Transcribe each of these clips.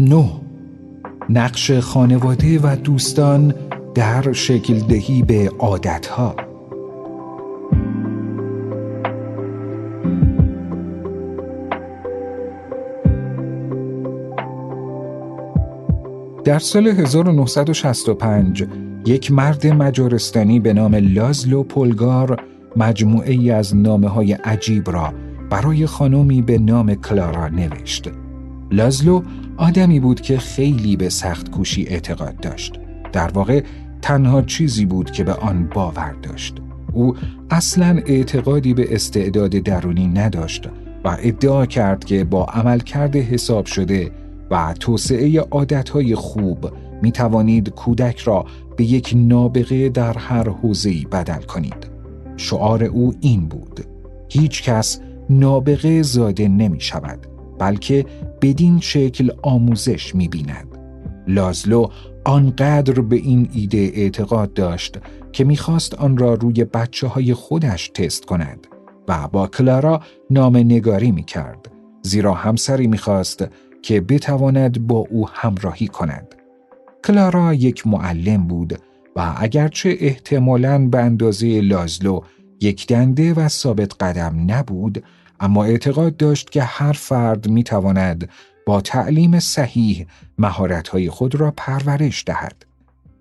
9. نقش خانواده و دوستان در شکل دهی به عادتها در سال 1965 یک مرد مجارستانی به نام لازلو پولگار مجموعه ای از نامه های عجیب را برای خانمی به نام کلارا نوشت. لازلو آدمی بود که خیلی به سخت کوشی اعتقاد داشت. در واقع تنها چیزی بود که به آن باور داشت. او اصلا اعتقادی به استعداد درونی نداشت و ادعا کرد که با عملکرد حساب شده و توسعه عادتهای خوب می توانید کودک را به یک نابغه در هر حوزه‌ای بدل کنید. شعار او این بود: هیچ کس نابغه زاده نمی شود بلکه بدین شکل آموزش می بیند. لازلو آنقدر به این ایده اعتقاد داشت که می‌خواست آن را روی بچه های خودش تست کند و با کلارا نام نگاری می کرد زیرا همسری می‌خواست که بتواند با او همراهی کند. کلارا یک معلم بود و اگرچه احتمالاً به اندازه لازلو یک دنده و ثابت قدم نبود اما اعتقاد داشت که هر فرد می تواند با تعلیم صحیح مهارت‌های خود را پرورش دهد.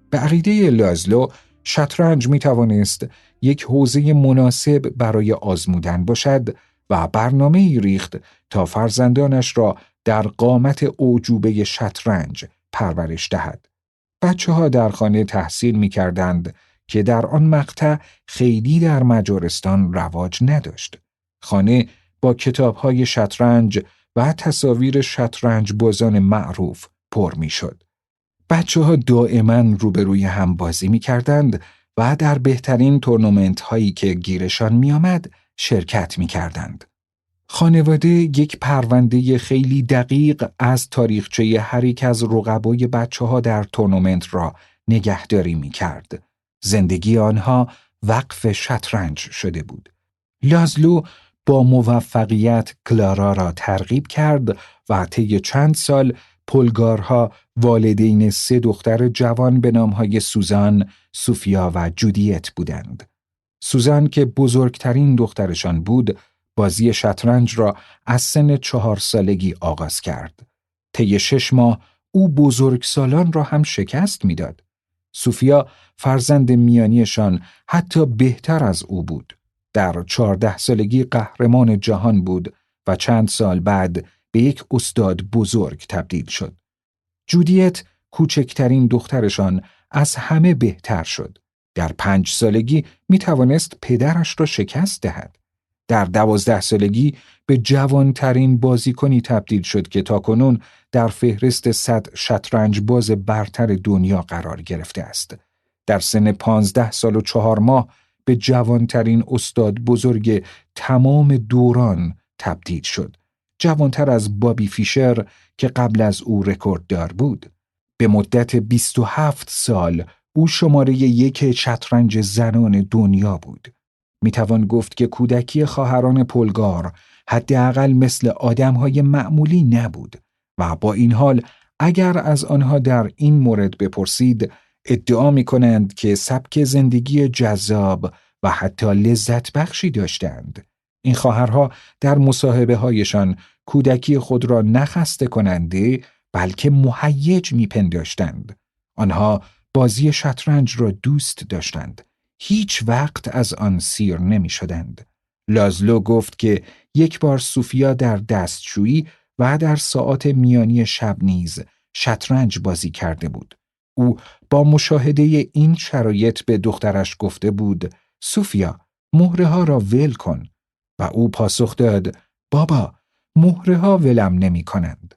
به عقیده لازلو شطرنج می توانست یک حوزه مناسب برای آزمودن باشد و برنامه ای ریخت تا فرزندانش را در قامت اوجوبه شطرنج پرورش دهد. بچه ها در خانه تحصیل می کردند که در آن مقطع خیلی در مجارستان رواج نداشت. خانه با کتاب های شطرنج و تصاویر شطرنج بازان معروف پر می شد. بچه ها دائما روبروی هم بازی می کردند و در بهترین تورنمنت هایی که گیرشان می آمد شرکت می کردند. خانواده یک پرونده خیلی دقیق از تاریخچه هر یک از رقبای بچه ها در تورنمنت را نگهداری می کرد. زندگی آنها وقف شطرنج شده بود. لازلو با موفقیت کلارا را ترغیب کرد و طی چند سال پلگارها والدین سه دختر جوان به نامهای سوزان، سوفیا و جودیت بودند. سوزان که بزرگترین دخترشان بود، بازی شطرنج را از سن چهار سالگی آغاز کرد. طی شش ماه او بزرگ سالان را هم شکست می‌داد. سوفیا فرزند میانیشان حتی بهتر از او بود. در چهارده سالگی قهرمان جهان بود و چند سال بعد به یک استاد بزرگ تبدیل شد. جودیت کوچکترین دخترشان از همه بهتر شد. در پنج سالگی می توانست پدرش را شکست دهد. در دوازده سالگی به جوانترین بازیکنی تبدیل شد که تاکنون در فهرست صد شطرنج باز برتر دنیا قرار گرفته است. در سن پانزده سال و چهار ماه به جوانترین استاد بزرگ تمام دوران تبدیل شد. جوانتر از بابی فیشر که قبل از او رکورددار بود. به مدت 27 سال او شماره یک شطرنج زنان دنیا بود. می توان گفت که کودکی خواهران پلگار حداقل مثل آدمهای معمولی نبود و با این حال اگر از آنها در این مورد بپرسید ادعا می کنند که سبک زندگی جذاب و حتی لذت بخشی داشتند. این خواهرها در مصاحبه هایشان کودکی خود را نخسته کننده بلکه مهیج میپنداشتند. آنها بازی شطرنج را دوست داشتند. هیچ وقت از آن سیر نمی شدند. لازلو گفت که یک بار سوفیا در دستشویی و در ساعت میانی شب نیز شطرنج بازی کرده بود. او با مشاهده این شرایط به دخترش گفته بود سوفیا مهره ها را ول کن و او پاسخ داد بابا مهره ها ولم نمی کنند.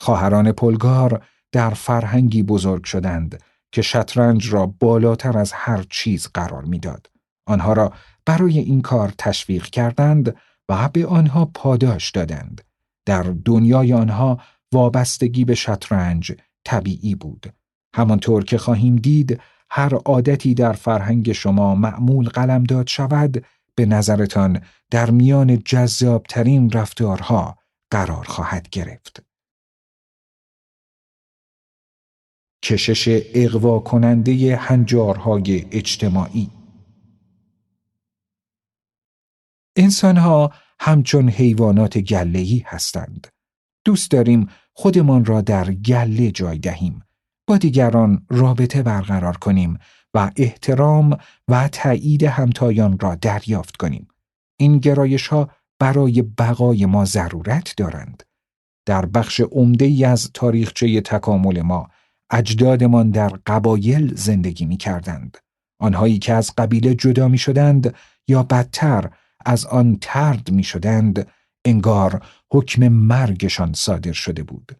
خواهران پلگار در فرهنگی بزرگ شدند که شطرنج را بالاتر از هر چیز قرار می‌داد. آنها را برای این کار تشویق کردند و به آنها پاداش دادند. در دنیای آنها وابستگی به شطرنج طبیعی بود. همانطور که خواهیم دید هر عادتی در فرهنگ شما معمول قلمداد شود به نظرتان در میان جذابترین رفتارها قرار خواهد گرفت. کشش اقوا کننده هنجارهای اجتماعی انسانها همچون حیوانات گلهی هستند. دوست داریم خودمان را در گله جای دهیم. دیگران رابطه برقرار کنیم و احترام و تایید همتایان را دریافت کنیم. این گرایش ها برای بقای ما ضرورت دارند. در بخش عمده ای از تاریخچه تکامل ما اجدادمان در قبایل زندگی می کردند. آنهایی که از قبیله جدا می شدند یا بدتر از آن ترد می شدند انگار حکم مرگشان صادر شده بود.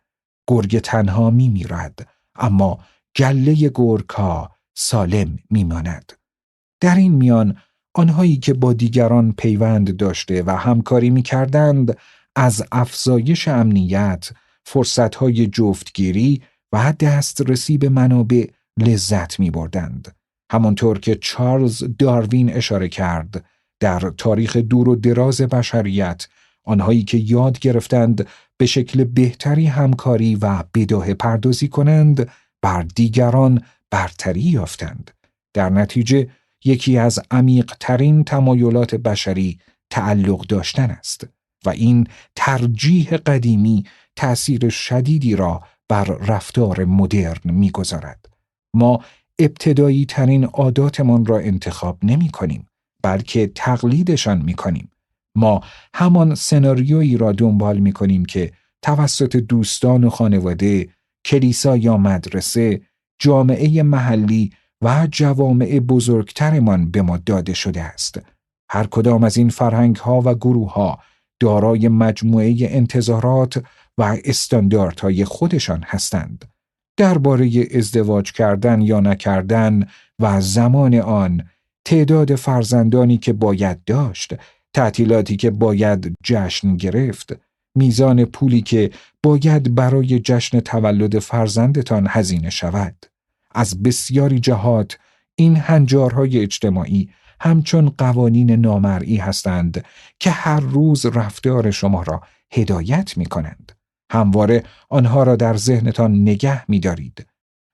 گرگ تنها می میرد اما گله گرگ سالم می ماند. در این میان آنهایی که با دیگران پیوند داشته و همکاری می کردند از افزایش امنیت، فرصتهای جفتگیری و دسترسی به منابع لذت می بردند. همانطور که چارلز داروین اشاره کرد در تاریخ دور و دراز بشریت آنهایی که یاد گرفتند به شکل بهتری همکاری و بداه پردازی کنند بر دیگران برتری یافتند. در نتیجه یکی از عمیقترین تمایلات بشری تعلق داشتن است و این ترجیح قدیمی تأثیر شدیدی را بر رفتار مدرن می‌گذارد. ما ابتدایی ترین عاداتمان را انتخاب نمی کنیم بلکه تقلیدشان می کنیم. ما همان سناریویی را دنبال می کنیم که توسط دوستان و خانواده، کلیسا یا مدرسه، جامعه محلی و جوامع بزرگترمان به ما داده شده است. هر کدام از این فرهنگ ها و گروه ها دارای مجموعه انتظارات و استانداردهای خودشان هستند. درباره ازدواج کردن یا نکردن و زمان آن تعداد فرزندانی که باید داشت، تعطیلاتی که باید جشن گرفت، میزان پولی که باید برای جشن تولد فرزندتان هزینه شود. از بسیاری جهات این هنجارهای اجتماعی همچون قوانین نامرئی هستند که هر روز رفتار شما را هدایت می کنند. همواره آنها را در ذهنتان نگه می دارید.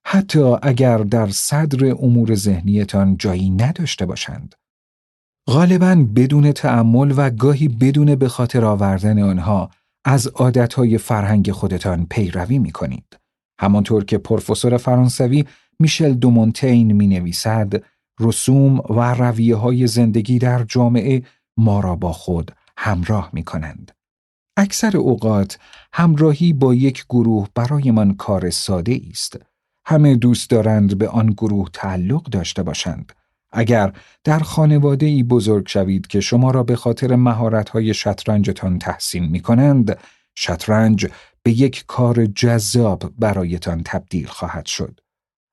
حتی اگر در صدر امور ذهنیتان جایی نداشته باشند. غالبا بدون تعمل و گاهی بدون به خاطر آوردن آنها از عادتهای فرهنگ خودتان پیروی می کنید. همانطور که پروفسور فرانسوی میشل دومونتین می نویسد رسوم و رویه های زندگی در جامعه ما را با خود همراه می کنند. اکثر اوقات همراهی با یک گروه برایمان کار ساده است. همه دوست دارند به آن گروه تعلق داشته باشند. اگر در خانواده ای بزرگ شوید که شما را به خاطر های شطرنجتان تحسین می کنند، شطرنج به یک کار جذاب برایتان تبدیل خواهد شد.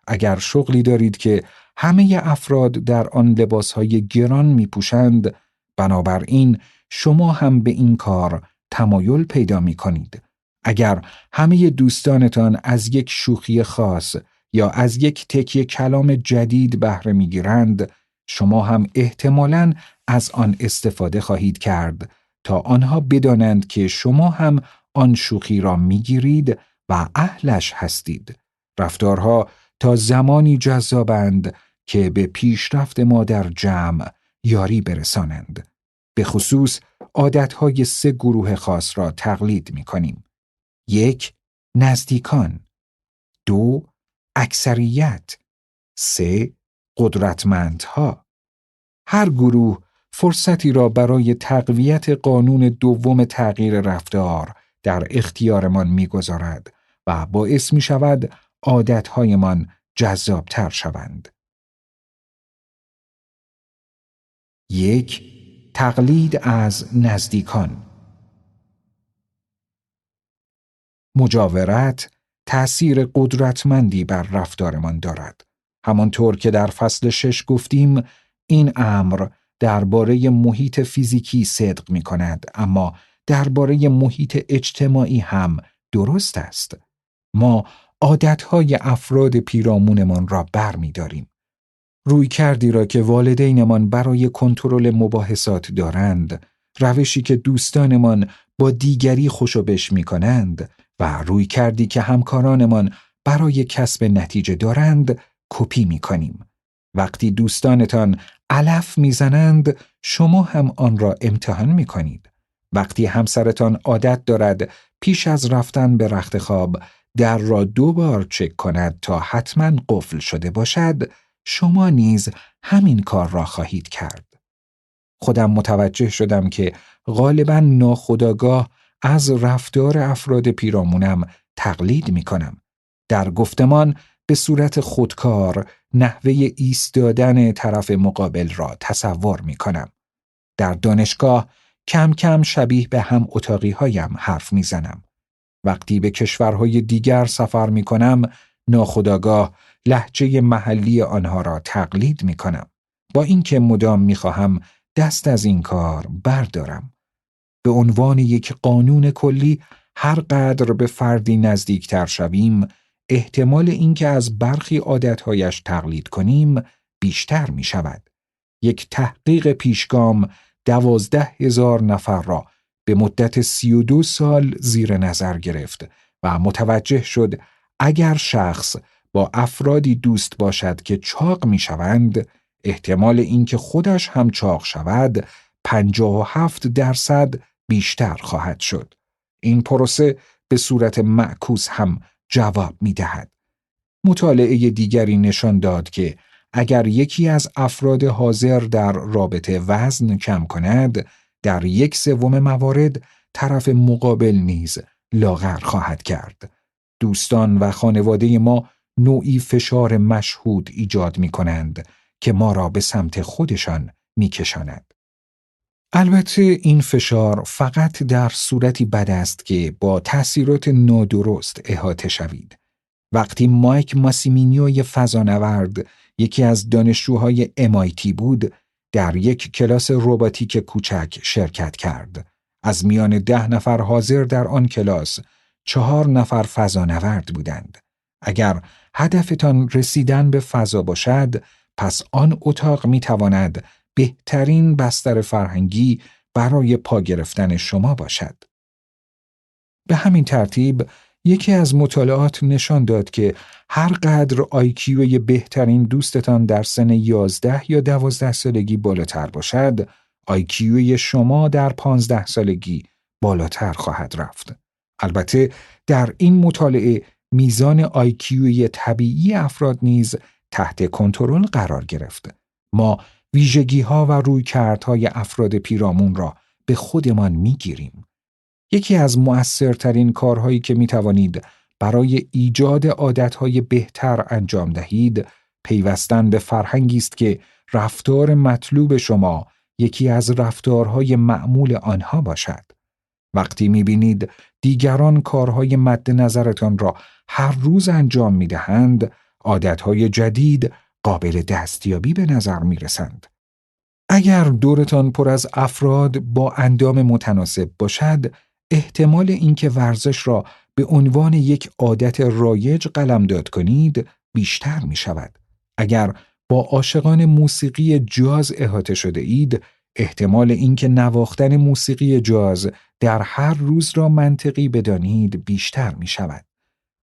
اگر شغلی دارید که همه افراد در آن های گران می پوشند، بنابراین شما هم به این کار تمایل پیدا می کنید. اگر همه دوستانتان از یک شوخی خاص یا از یک تکیه کلام جدید بهره می‌گیرند شما هم احتمالاً از آن استفاده خواهید کرد تا آنها بدانند که شما هم آن شوخی را می‌گیرید و اهلش هستید. رفتارها تا زمانی جذابند که به پیشرفت ما در جمع یاری برسانند. به خصوص عادتهای سه گروه خاص را تقلید می کنیم. یک نزدیکان دو اکثریت. سه قدرتمندها. هر گروه فرصتی را برای تقویت قانون دوم تغییر رفتار در اختیارمان می‌گذارد و باعث می شود عادتهایمان جذابتر شوند. یک تقلید از نزدیکان. مجاورت تأثیر قدرتمندی بر رفتارمان دارد. همانطور که در فصل شش گفتیم این امر درباره محیط فیزیکی صدق می کند اما درباره محیط اجتماعی هم درست است. ما عادتهای افراد پیرامونمان را بر می داریم. روی کردی را که والدینمان برای کنترل مباحثات دارند، روشی که دوستانمان با دیگری خوشو بش می کنند و روی کردی که همکارانمان برای کسب نتیجه دارند کپی می کنیم. وقتی دوستانتان علف می‌زنند شما هم آن را امتحان می کنید. وقتی همسرتان عادت دارد پیش از رفتن به رخت خواب در را دو بار چک کند تا حتما قفل شده باشد شما نیز همین کار را خواهید کرد. خودم متوجه شدم که غالبا ناخداگاه از رفتار افراد پیرامونم تقلید می کنم. در گفتمان به صورت خودکار نحوه ایستادن طرف مقابل را تصور می کنم. در دانشگاه کم کم شبیه به هم اتاقی هایم حرف می زنم. وقتی به کشورهای دیگر سفر می کنم ناخداگاه لحجه محلی آنها را تقلید می کنم. با اینکه مدام می خواهم دست از این کار بردارم. به عنوان یک قانون کلی هر قدر به فردی نزدیکتر شویم احتمال اینکه از برخی عادتهایش تقلید کنیم بیشتر می شود. یک تحقیق پیشگام دوازده هزار نفر را به مدت سی و دو سال زیر نظر گرفت و متوجه شد اگر شخص با افرادی دوست باشد که چاق می شوند احتمال اینکه خودش هم چاق شود پنجاه و هفت درصد بیشتر خواهد شد. این پروسه به صورت معکوس هم جواب می دهد. مطالعه دیگری نشان داد که اگر یکی از افراد حاضر در رابطه وزن کم کند در یک سوم موارد طرف مقابل نیز لاغر خواهد کرد. دوستان و خانواده ما نوعی فشار مشهود ایجاد می کنند که ما را به سمت خودشان می کشاند. البته این فشار فقط در صورتی بد است که با تأثیرات نادرست احاطه شوید. وقتی مایک ماسیمینیوی فضانورد یکی از دانشجوهای MIT بود، در یک کلاس روباتیک کوچک شرکت کرد. از میان ده نفر حاضر در آن کلاس، چهار نفر فضانورد بودند. اگر هدفتان رسیدن به فضا باشد، پس آن اتاق می تواند بهترین بستر فرهنگی برای پا گرفتن شما باشد. به همین ترتیب یکی از مطالعات نشان داد که هر قدر آیکیوی بهترین دوستتان در سن 11 یا 12 سالگی بالاتر باشد، آیکیوی شما در 15 سالگی بالاتر خواهد رفت. البته در این مطالعه میزان آیکیوی طبیعی افراد نیز تحت کنترل قرار گرفت. ما ویژگی ها و رویکردهای افراد پیرامون را به خودمان می‌گیریم. یکی از مؤثرترین کارهایی که می توانید برای ایجاد عادتهای بهتر انجام دهید پیوستن به فرهنگی است که رفتار مطلوب شما یکی از رفتارهای معمول آنها باشد. وقتی می بینید دیگران کارهای مد نظرتان را هر روز انجام می دهند، عادتهای جدید قابل دستیابی به نظر می رسند. اگر دورتان پر از افراد با اندام متناسب باشد، احتمال اینکه ورزش را به عنوان یک عادت رایج قلمداد کنید بیشتر می شود. اگر با عاشقان موسیقی جاز احاطه شده اید، احتمال اینکه نواختن موسیقی جاز در هر روز را منطقی بدانید بیشتر می شود.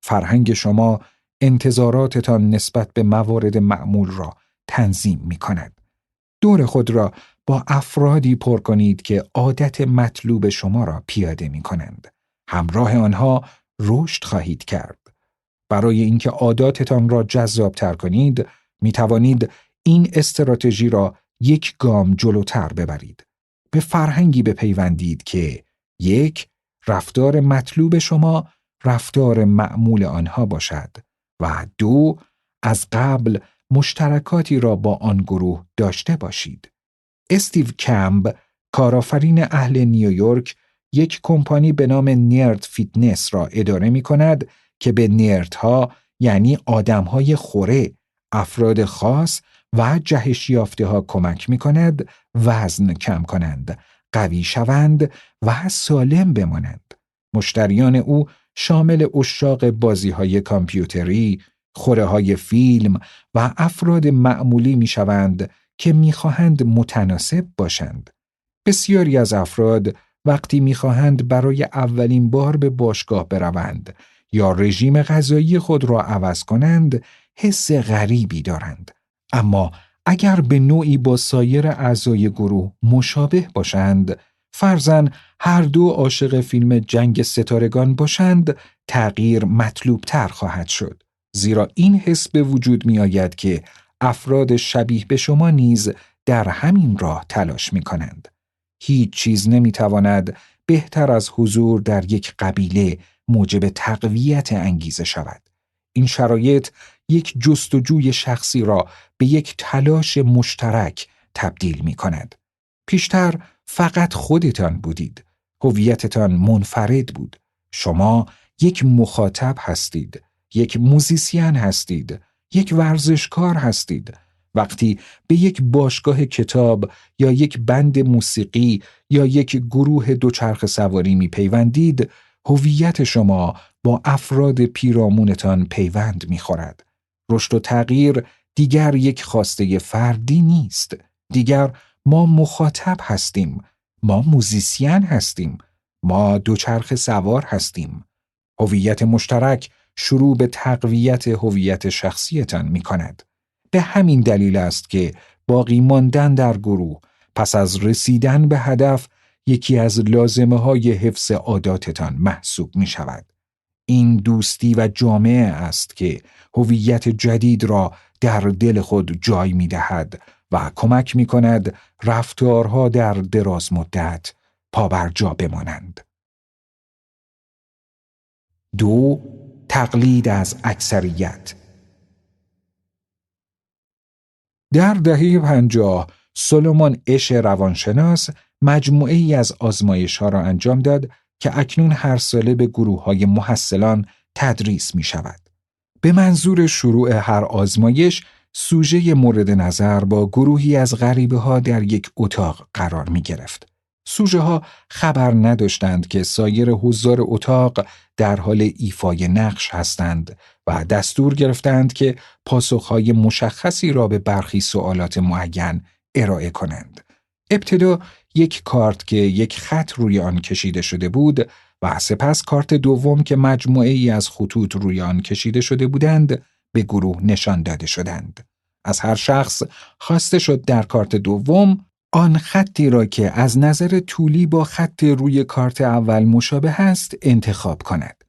فرهنگ شما انتظاراتتان نسبت به موارد معمول را تنظیم می کند. دور خود را با افرادی پر کنید که عادت مطلوب شما را پیاده می کنند. همراه آنها رشد خواهید کرد. برای اینکه عاداتتان را جذابتر کنید، می توانید این استراتژی را یک گام جلوتر ببرید. به فرهنگی بپیوندید که یک رفتار مطلوب شما رفتار معمول آنها باشد و دو از قبل مشترکاتی را با آن گروه داشته باشید. استیو کمب کارآفرین اهل نیویورک یک کمپانی به نام Nerd Fitness را اداره می کند که به nerd ها یعنی آدمهای خوره، افراد خاص و جهش یافته ها کمک می کند وزن کم کنند، قوی شوند و سالم بمانند. مشتریان او شامل عشاق بازی های کامپیوتری، خوره های فیلم و افراد معمولی می شوند که می خواهند متناسب باشند. بسیاری از افراد وقتی می خواهند برای اولین بار به باشگاه بروند یا رژیم غذایی خود را عوض کنند حس غریبی دارند اما اگر به نوعی با سایر اعضای گروه مشابه باشند فرزن هر دو عاشق فیلم جنگ ستارگان باشند تغییر مطلوب تر خواهد شد زیرا این حس به وجود می آید که افراد شبیه به شما نیز در همین راه تلاش می کنند. هیچ چیز نمی تواند بهتر از حضور در یک قبیله موجب تقویت انگیزه شود. این شرایط یک جستجوی شخصی را به یک تلاش مشترک تبدیل می کند. پیشتر فقط خودتان بودید. هویتتان منفرد بود. شما یک مخاطب هستید. یک موزیسین هستید. یک ورزشکار هستید. وقتی به یک باشگاه کتاب یا یک بند موسیقی یا یک گروه دوچرخ سواری می پیوندید، هویت شما با افراد پیرامونتان پیوند می خورد. رشد و تغییر دیگر یک خواسته فردی نیست. دیگر ما مخاطب هستیم. ما موزیسین هستیم. ما دوچرخ سوار هستیم. هویت مشترک شروع به تقویت هویت شخصیتان می کند. به همین دلیل است که باقی ماندن در گروه پس از رسیدن به هدف یکی از لازمه های حفظ عاداتتان محسوب می شود. این دوستی و جامعه است که هویت جدید را در دل خود جای می دهد و کمک می کند رفتارها در دراز مدت پابرجا بمانند. دو تقلید از اکثریت در دهه پنجاه سلمان اش روانشناس مجموعه ای از آزمایش ها را انجام داد که اکنون هر ساله به گروه های محصلان تدریس می شود. به منظور شروع هر آزمایش سوژه مورد نظر با گروهی از غریبه ها در یک اتاق قرار می گرفت. سوژه ها خبر نداشتند که سایر حضار اتاق در حال ایفای نقش هستند و دستور گرفتند که پاسخهای مشخصی را به برخی سوالات معین ارائه کنند. ابتدا یک کارت که یک خط روی آن کشیده شده بود و سپس کارت دوم که مجموعه ای از خطوط روی آن کشیده شده بودند به گروه نشان داده شدند. از هر شخص خواسته شد در کارت دوم آن خطی را که از نظر طولی با خط روی کارت اول مشابه است انتخاب کند.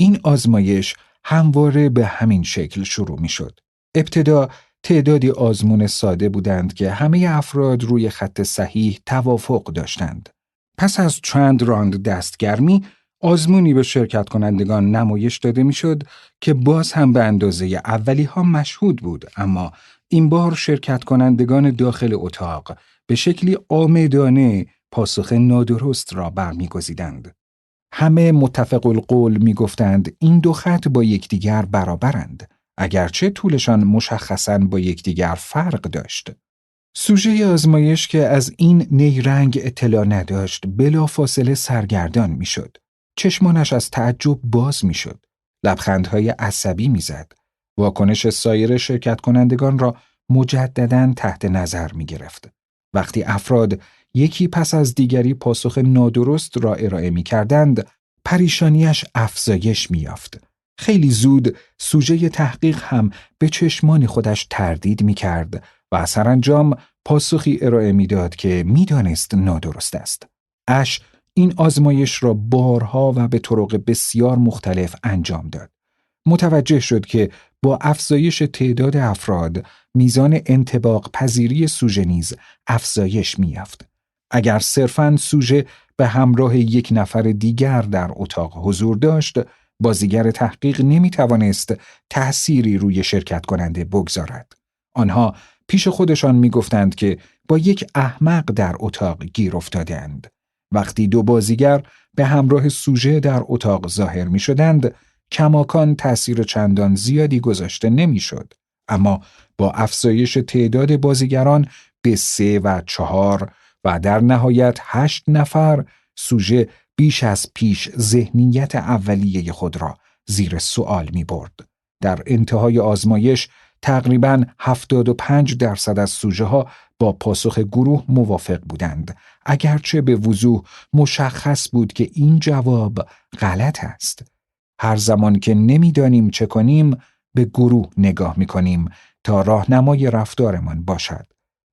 این آزمایش همواره به همین شکل شروع می شد. ابتدا تعدادی آزمون ساده بودند که همه افراد روی خط صحیح توافق داشتند. پس از چند راند دستگرمی آزمونی به شرکت کنندگان نمایش داده می‌شد که باز هم به اندازه اولی ها مشهود بود اما این بار شرکت کنندگان داخل اتاق به شکلی آمدانه پاسخ نادرست را برمیگزیدند. همه متفق القول می‌گفتند این دو خط با یکدیگر برابرند اگرچه طولشان مشخصا با یکدیگر فرق داشت. سوژه آزمایش که از این نیرنگ اطلاع نداشت بلا فاصله سرگردان می‌شد. چشمانش از تعجب باز می‌شد. لبخندهای عصبی می‌زد. واکنش سایر شرکت کنندگان را مجددا تحت نظر می گرفت. وقتی افراد یکی پس از دیگری پاسخ نادرست را ارائه می کردند، پریشانیش افزایش می یافت. خیلی زود سوژه تحقیق هم به چشمان خودش تردید می کرد و سرانجام پاسخی ارائه می‌داد که می‌دانست نادرست است. اش این آزمایش را بارها و به طرق بسیار مختلف انجام داد. متوجه شد که با افزایش تعداد افراد میزان انتباق پذیری سوژه نیز افزایش میافت. اگر صرفاً سوژه به همراه یک نفر دیگر در اتاق حضور داشت، بازیگر تحقیق نمی توانست تأثیری روی شرکت کننده بگذارد. آنها پیش خودشان می گفتند که با یک احمق در اتاق گیر افتادند. وقتی دو بازیگر به همراه سوژه در اتاق ظاهر می شدند، کماکان تأثیر چندان زیادی گذاشته نمی‌شد. اما با افزایش تعداد بازیگران به سه و چهار و در نهایت هشت نفر سوژه بیش از پیش ذهنیت اولیه خود را زیر سوال می برد. در انتهای آزمایش تقریبا 75 درصد از سوژه ها با پاسخ گروه موافق بودند اگرچه به وضوح مشخص بود که این جواب غلط است هر زمان که نمی‌دانیم چه کنیم به گروه نگاه می کنیم تا راهنمای رفتارمان باشد.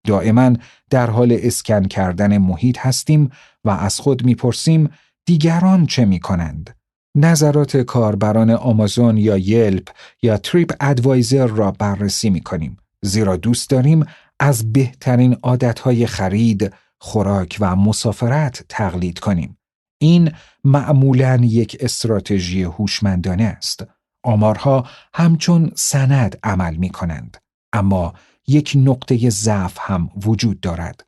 دائما در حال اسکن کردن محیط هستیم و از خود می‌پرسیم دیگران چه می کنند؟ نظرات کاربران آمازون یا یلپ یا تریپ ادوایزر را بررسی می کنیم. زیرا دوست داریم از بهترین عادتهای خرید، خوراک و مسافرت تقلید کنیم. این معمولا یک استراتژی هوشمندانه است. آمارها همچون سند عمل می کنند. اما یک نقطه ضعف هم وجود دارد.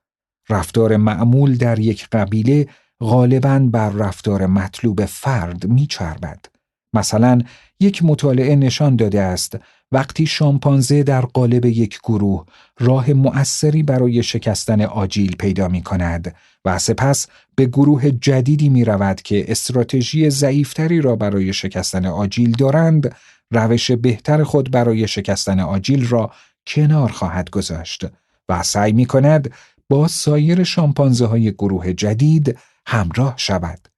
رفتار معمول در یک قبیله غالبا بر رفتار مطلوب فرد میچربد. مثلا یک مطالعه نشان داده است وقتی شامپانزه در قالب یک گروه راه مؤثری برای شکستن آجیل پیدا می کند و سپس به گروه جدیدی می رود که استراتژی ضعیفتری را برای شکستن آجیل دارند روش بهتر خود برای شکستن آجیل را کنار خواهد گذاشت و سعی می کند با سایر شامپانزه های گروه جدید همراه شود.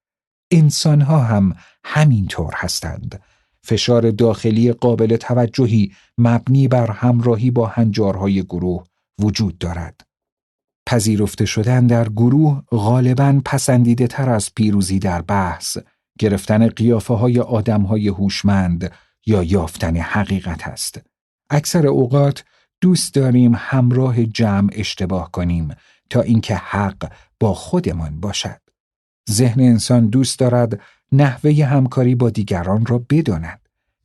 انسان ها هم همینطور هستند. فشار داخلی قابل توجهی مبنی بر همراهی با هنجارهای گروه وجود دارد. پذیرفته شدن در گروه غالبا پسندیده تر از پیروزی در بحث، گرفتن قیافه های آدم های هوشمند یا یافتن حقیقت است. اکثر اوقات دوست داریم همراه جمع اشتباه کنیم تا اینکه حق با خودمان باشد. ذهن انسان دوست دارد نحوه همکاری با دیگران را بداند.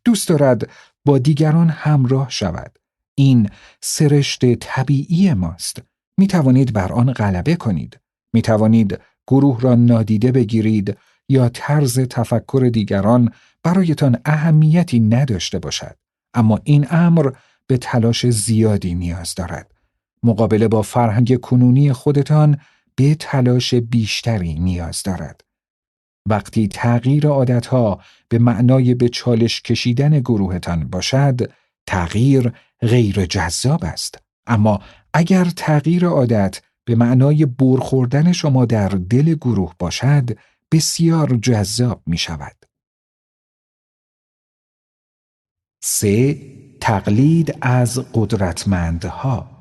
دوست دارد با دیگران همراه شود. این سرشت طبیعی ماست. می توانید بر آن غلبه کنید. می توانید گروه را نادیده بگیرید یا طرز تفکر دیگران برایتان اهمیتی نداشته باشد. اما این امر به تلاش زیادی نیاز دارد. مقابله با فرهنگ کنونی خودتان به تلاش بیشتری نیاز دارد. وقتی تغییر عادتها به معنای به چالش کشیدن گروهتان باشد، تغییر غیر جذاب است. اما اگر تغییر عادت به معنای برخوردن شما در دل گروه باشد، بسیار جذاب می شود. سه تقلید از قدرتمندها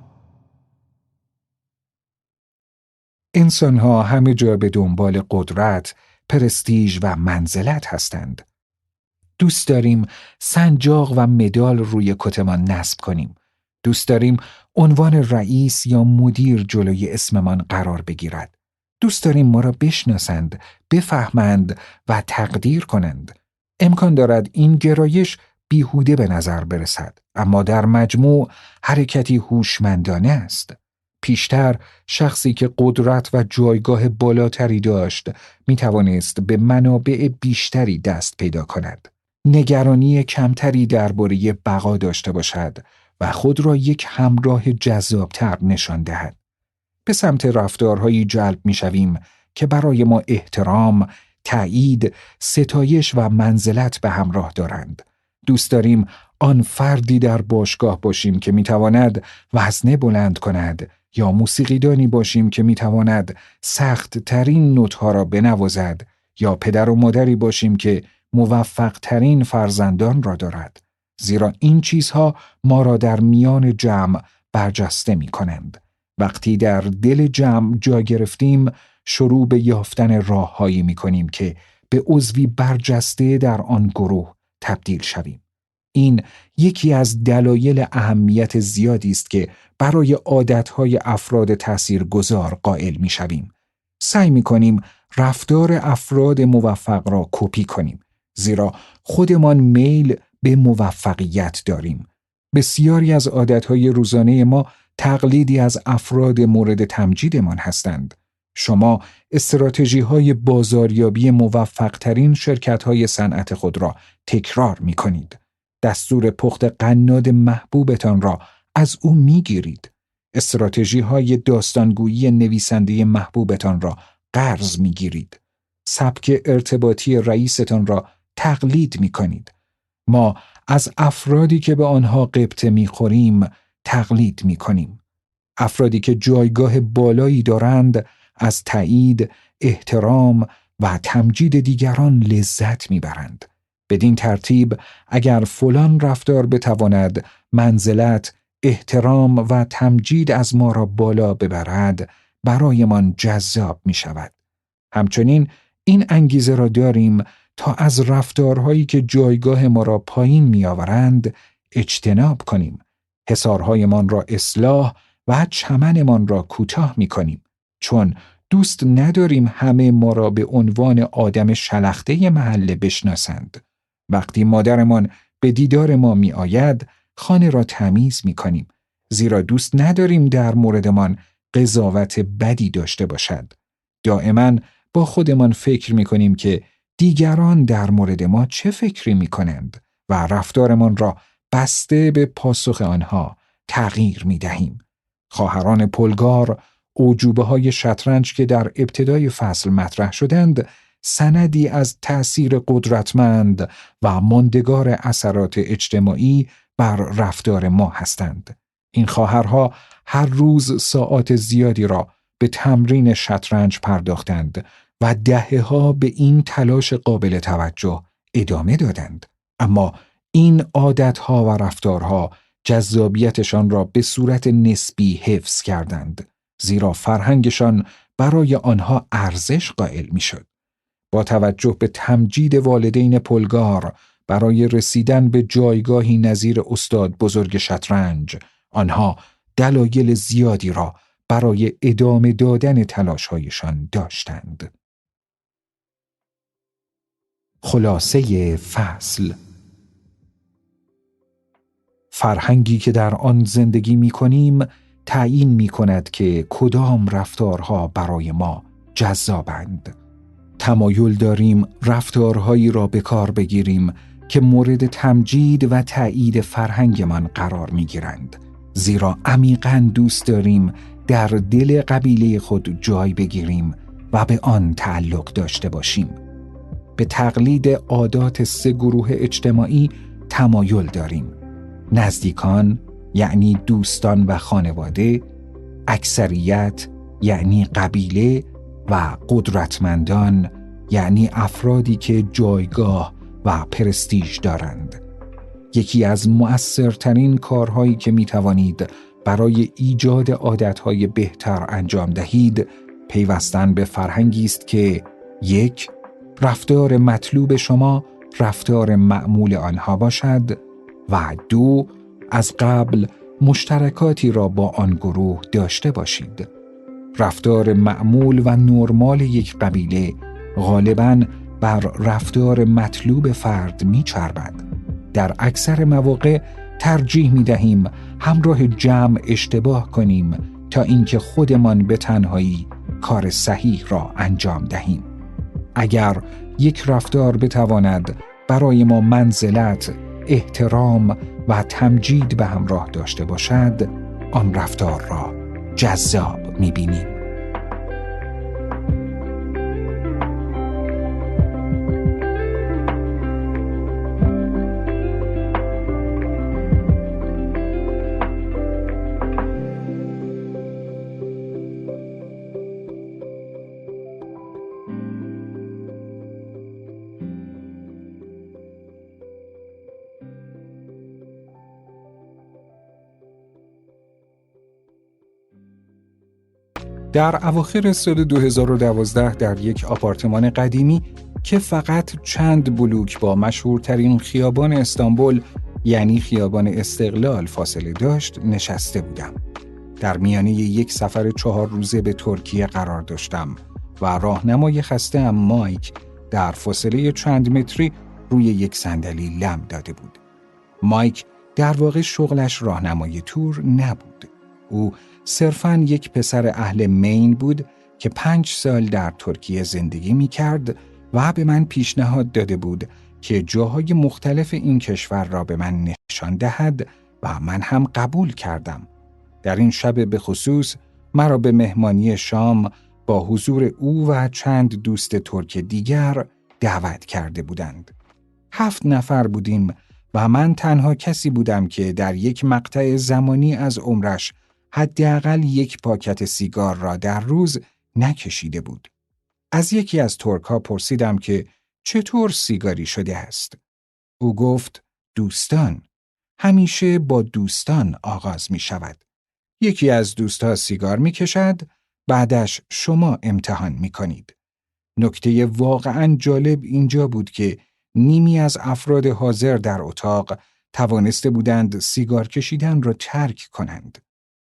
انسانها همه جا به دنبال قدرت، پرستیژ و منزلت هستند. دوست داریم سنجاق و مدال روی کتمان نصب کنیم. دوست داریم عنوان رئیس یا مدیر جلوی اسممان قرار بگیرد. دوست داریم ما را بشناسند، بفهمند و تقدیر کنند. امکان دارد این گرایش بیهوده به نظر برسد اما در مجموع حرکتی هوشمندانه است پیشتر شخصی که قدرت و جایگاه بالاتری داشت می توانست به منابع بیشتری دست پیدا کند. نگرانی کمتری درباره بقا داشته باشد و خود را یک همراه جذابتر نشان دهد. به سمت رفتارهایی جلب می شویم که برای ما احترام، تایید، ستایش و منزلت به همراه دارند. دوست داریم آن فردی در باشگاه باشیم که می‌تواند وزنه بلند کند یا موسیقیدانی باشیم که می‌تواند سخت ترین نوتها را بنوازد یا پدر و مادری باشیم که موفق ترین فرزندان را دارد زیرا این چیزها ما را در میان جمع برجسته می کنند. وقتی در دل جمع جا گرفتیم شروع به یافتن راههایی می کنیم که به عضوی برجسته در آن گروه تبدیل شویم. این یکی از دلایل اهمیت زیادی است که برای عادتهای افراد تاثیرگذار قائل می شویم. سعی می کنیم رفتار افراد موفق را کپی کنیم زیرا خودمان میل به موفقیت داریم. بسیاری از عادتهای روزانه ما تقلیدی از افراد مورد تمجیدمان هستند. شما استراتژی های بازاریابی موفق ترین شرکت های صنعت خود را تکرار می کنید. دستور پخت قناد محبوبتان را از او می‌گیرید. استراتژی های داستانگویی نویسنده محبوبتان را قرض می‌گیرید. سبک ارتباطی رئیستان را تقلید می کنید. ما از افرادی که به آنها قبطه می خوریم تقلید می کنیم. افرادی که جایگاه بالایی دارند از تایید، احترام و تمجید دیگران لذت می‌برند. بدین ترتیب اگر فلان رفتار بتواند منزلت، احترام و تمجید از ما را بالا ببرد برایمان جذاب می شود. همچنین این انگیزه را داریم تا از رفتارهایی که جایگاه ما را پایین می آورند اجتناب کنیم. حسارهایمان را اصلاح و چمنمان را کوتاه می کنیم. چون دوست نداریم همه ما را به عنوان آدم شلخته محله بشناسند. وقتی مادرمان به دیدار ما می آید، خانه را تمیز می کنیم. زیرا دوست نداریم در موردمان قضاوت بدی داشته باشد. دائما با خودمان فکر می کنیم که دیگران در مورد ما چه فکری می کنند و رفتارمان را بسته به پاسخ آنها تغییر می دهیم. خواهران پلگار اوجوبه های شطرنج که در ابتدای فصل مطرح شدند سندی از تأثیر قدرتمند و ماندگار اثرات اجتماعی بر رفتار ما هستند. این خواهرها هر روز ساعات زیادی را به تمرین شطرنج پرداختند و دهه ها به این تلاش قابل توجه ادامه دادند. اما این عادتها و رفتارها جذابیتشان را به صورت نسبی حفظ کردند زیرا فرهنگشان برای آنها ارزش قائل می‌شد. با توجه به تمجید والدین پلگار برای رسیدن به جایگاهی نظیر استاد بزرگ شطرنج آنها دلایل زیادی را برای ادامه دادن تلاشهایشان داشتند. خلاصه فصل فرهنگی که در آن زندگی می کنیم تعیین می کند که کدام رفتارها برای ما جذابند. تمایل داریم رفتارهایی را به کار بگیریم که مورد تمجید و تایید فرهنگمان قرار می گیرند. زیرا عمیقا دوست داریم در دل قبیله خود جای بگیریم و به آن تعلق داشته باشیم. به تقلید عادات سه گروه اجتماعی تمایل داریم. نزدیکان یعنی دوستان و خانواده، اکثریت یعنی قبیله و قدرتمندان یعنی افرادی که جایگاه و پرستیژ دارند. یکی از مؤثرترین کارهایی که می توانید برای ایجاد عادتهای بهتر انجام دهید پیوستن به فرهنگی است که یک رفتار مطلوب شما رفتار معمول آنها باشد و دو از قبل مشترکاتی را با آن گروه داشته باشید. رفتار معمول و نرمال یک قبیله غالباً بر رفتار مطلوب فرد می. در اکثر مواقع ترجیح می دهیم همراه جمع اشتباه کنیم تا اینکه خودمان به تنهایی کار صحیح را انجام دهیم. اگر یک رفتار بتواند برای ما منزلت، احترام و تمجید به همراه داشته باشد آن رفتار را جذاب می‌بینیم. در اواخر سال 2012 در یک آپارتمان قدیمی که فقط چند بلوک با مشهورترین خیابان استانبول یعنی خیابان استقلال فاصله داشت نشسته بودم. در میانه یک سفر چهار روزه به ترکیه قرار داشتم و راهنمای خسته مایک در فاصله چند متری روی یک صندلی لم داده بود. مایک در واقع شغلش راهنمای تور نبود. او صرفا یک پسر اهل مین بود که پنج سال در ترکیه زندگی می کرد و به من پیشنهاد داده بود که جاهای مختلف این کشور را به من نشان دهد و من هم قبول کردم. در این شب به خصوص مرا به مهمانی شام با حضور او و چند دوست ترک دیگر دعوت کرده بودند. هفت نفر بودیم و من تنها کسی بودم که در یک مقطع زمانی از عمرش حداقل یک پاکت سیگار را در روز نکشیده بود. از یکی از ترک ها پرسیدم که چطور سیگاری شده است. او گفت دوستان همیشه با دوستان آغاز می شود. یکی از دوستها سیگار می کشد بعدش شما امتحان می کنید. نکته واقعا جالب اینجا بود که نیمی از افراد حاضر در اتاق توانسته بودند سیگار کشیدن را ترک کنند.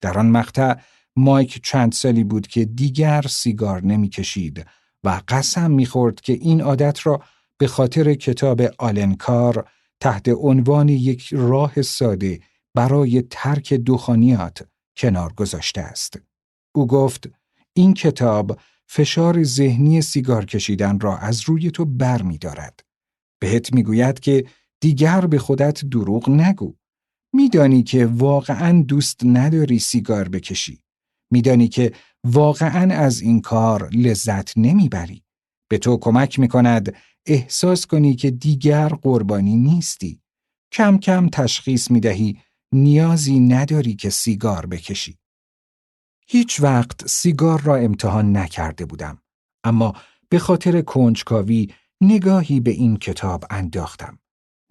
در آن مقطع مایک چند سالی بود که دیگر سیگار نمی‌کشید و قسم می‌خورد که این عادت را به خاطر کتاب آلنکار تحت عنوان یک راه ساده برای ترک دخانیات کنار گذاشته است. او گفت این کتاب فشار ذهنی سیگار کشیدن را از روی تو بر می دارد. بهت می‌گوید که دیگر به خودت دروغ نگو. میدانی که واقعا دوست نداری سیگار بکشی. میدانی که واقعا از این کار لذت نمی‌بری. به تو کمک می‌کند احساس کنی که دیگر قربانی نیستی. کم کم تشخیص می‌دهی نیازی نداری که سیگار بکشی. هیچ وقت سیگار را امتحان نکرده بودم. اما به خاطر کنجکاوی نگاهی به این کتاب انداختم.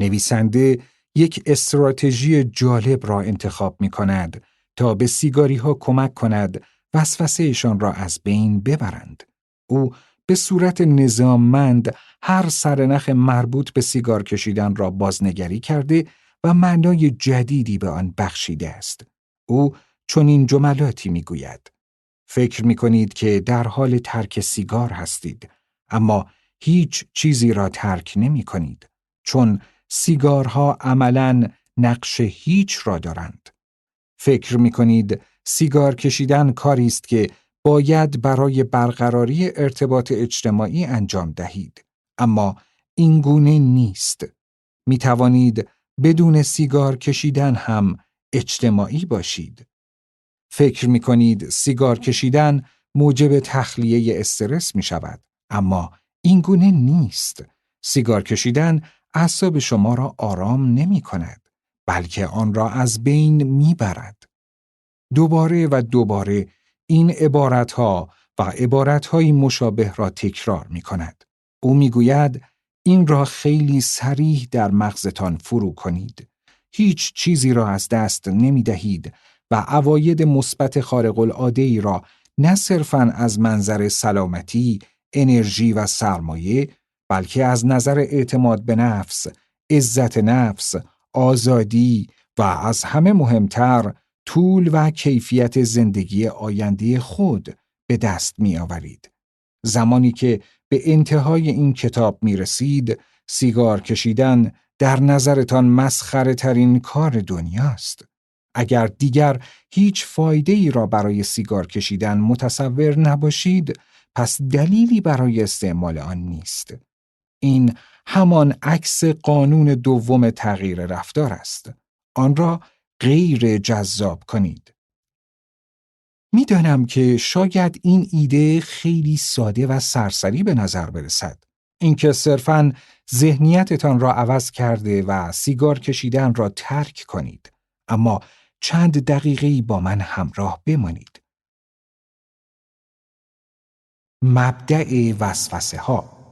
نویسنده یک استراتژی جالب را انتخاب می کند تا به سیگاری ها کمک کند وسوسهشان را از بین ببرند. او به صورت نظاممند هر سرنخ مربوط به سیگار کشیدن را بازنگری کرده و معنای جدیدی به آن بخشیده است. او چنین جملاتی می‌گوید فکر می کنید که در حال ترک سیگار هستید اما هیچ چیزی را ترک نمی کنید چون سیگارها عملا نقش هیچ را دارند. فکر می کنید سیگار کشیدن کاری است که باید برای برقراری ارتباط اجتماعی انجام دهید. اما این گونه نیست. می توانید بدون سیگار کشیدن هم اجتماعی باشید. فکر می کنید سیگار کشیدن موجب تخلیه استرس می شود. اما این گونه نیست. سیگار کشیدن اعصاب شما را آرام نمی کند بلکه آن را از بین می برد. دوباره و دوباره این عبارتها و عبارتهایی مشابه را تکرار می کند. او می گوید این را خیلی سریح در مغزتان فرو کنید. هیچ چیزی را از دست نمی دهید و عواید مثبت خارق العاده ای را نه صرفاً از منظر سلامتی، انرژی و سرمایه بلکه از نظر اعتماد به نفس، عزت نفس، آزادی و از همه مهمتر طول و کیفیت زندگی آینده خود به دست می آورید. زمانی که به انتهای این کتاب می رسید، سیگار کشیدن در نظرتان مسخره ترین کار دنیاست. اگر دیگر هیچ فایده ای را برای سیگار کشیدن متصور نباشید، پس دلیلی برای استعمال آن نیست. این همان عکس قانون دوم تغییر رفتار است. آن را غیر جذاب کنید. می‌دانم که شاید این ایده خیلی ساده و سرسری به نظر برسد. اینکه صرفاً ذهنیتتان را عوض کرده و سیگار کشیدن را ترک کنید. اما چند دقیقه با من همراه بمانید. مبدع وسوسه ها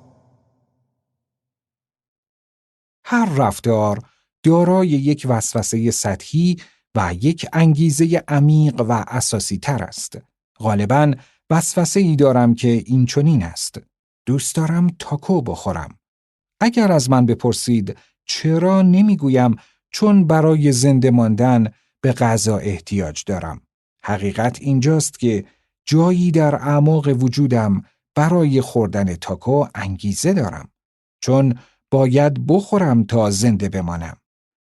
هر رفتار دارای یک وسوسه سطحی و یک انگیزه عمیق و اساسی تر است. غالبا وسوسه ای دارم که این چنین است. دوست دارم تاکو بخورم. اگر از من بپرسید چرا نمی‌گویم چون برای زنده ماندن به غذا احتیاج دارم. حقیقت اینجاست که جایی در اعماق وجودم برای خوردن تاکو انگیزه دارم. چون باید بخورم تا زنده بمانم.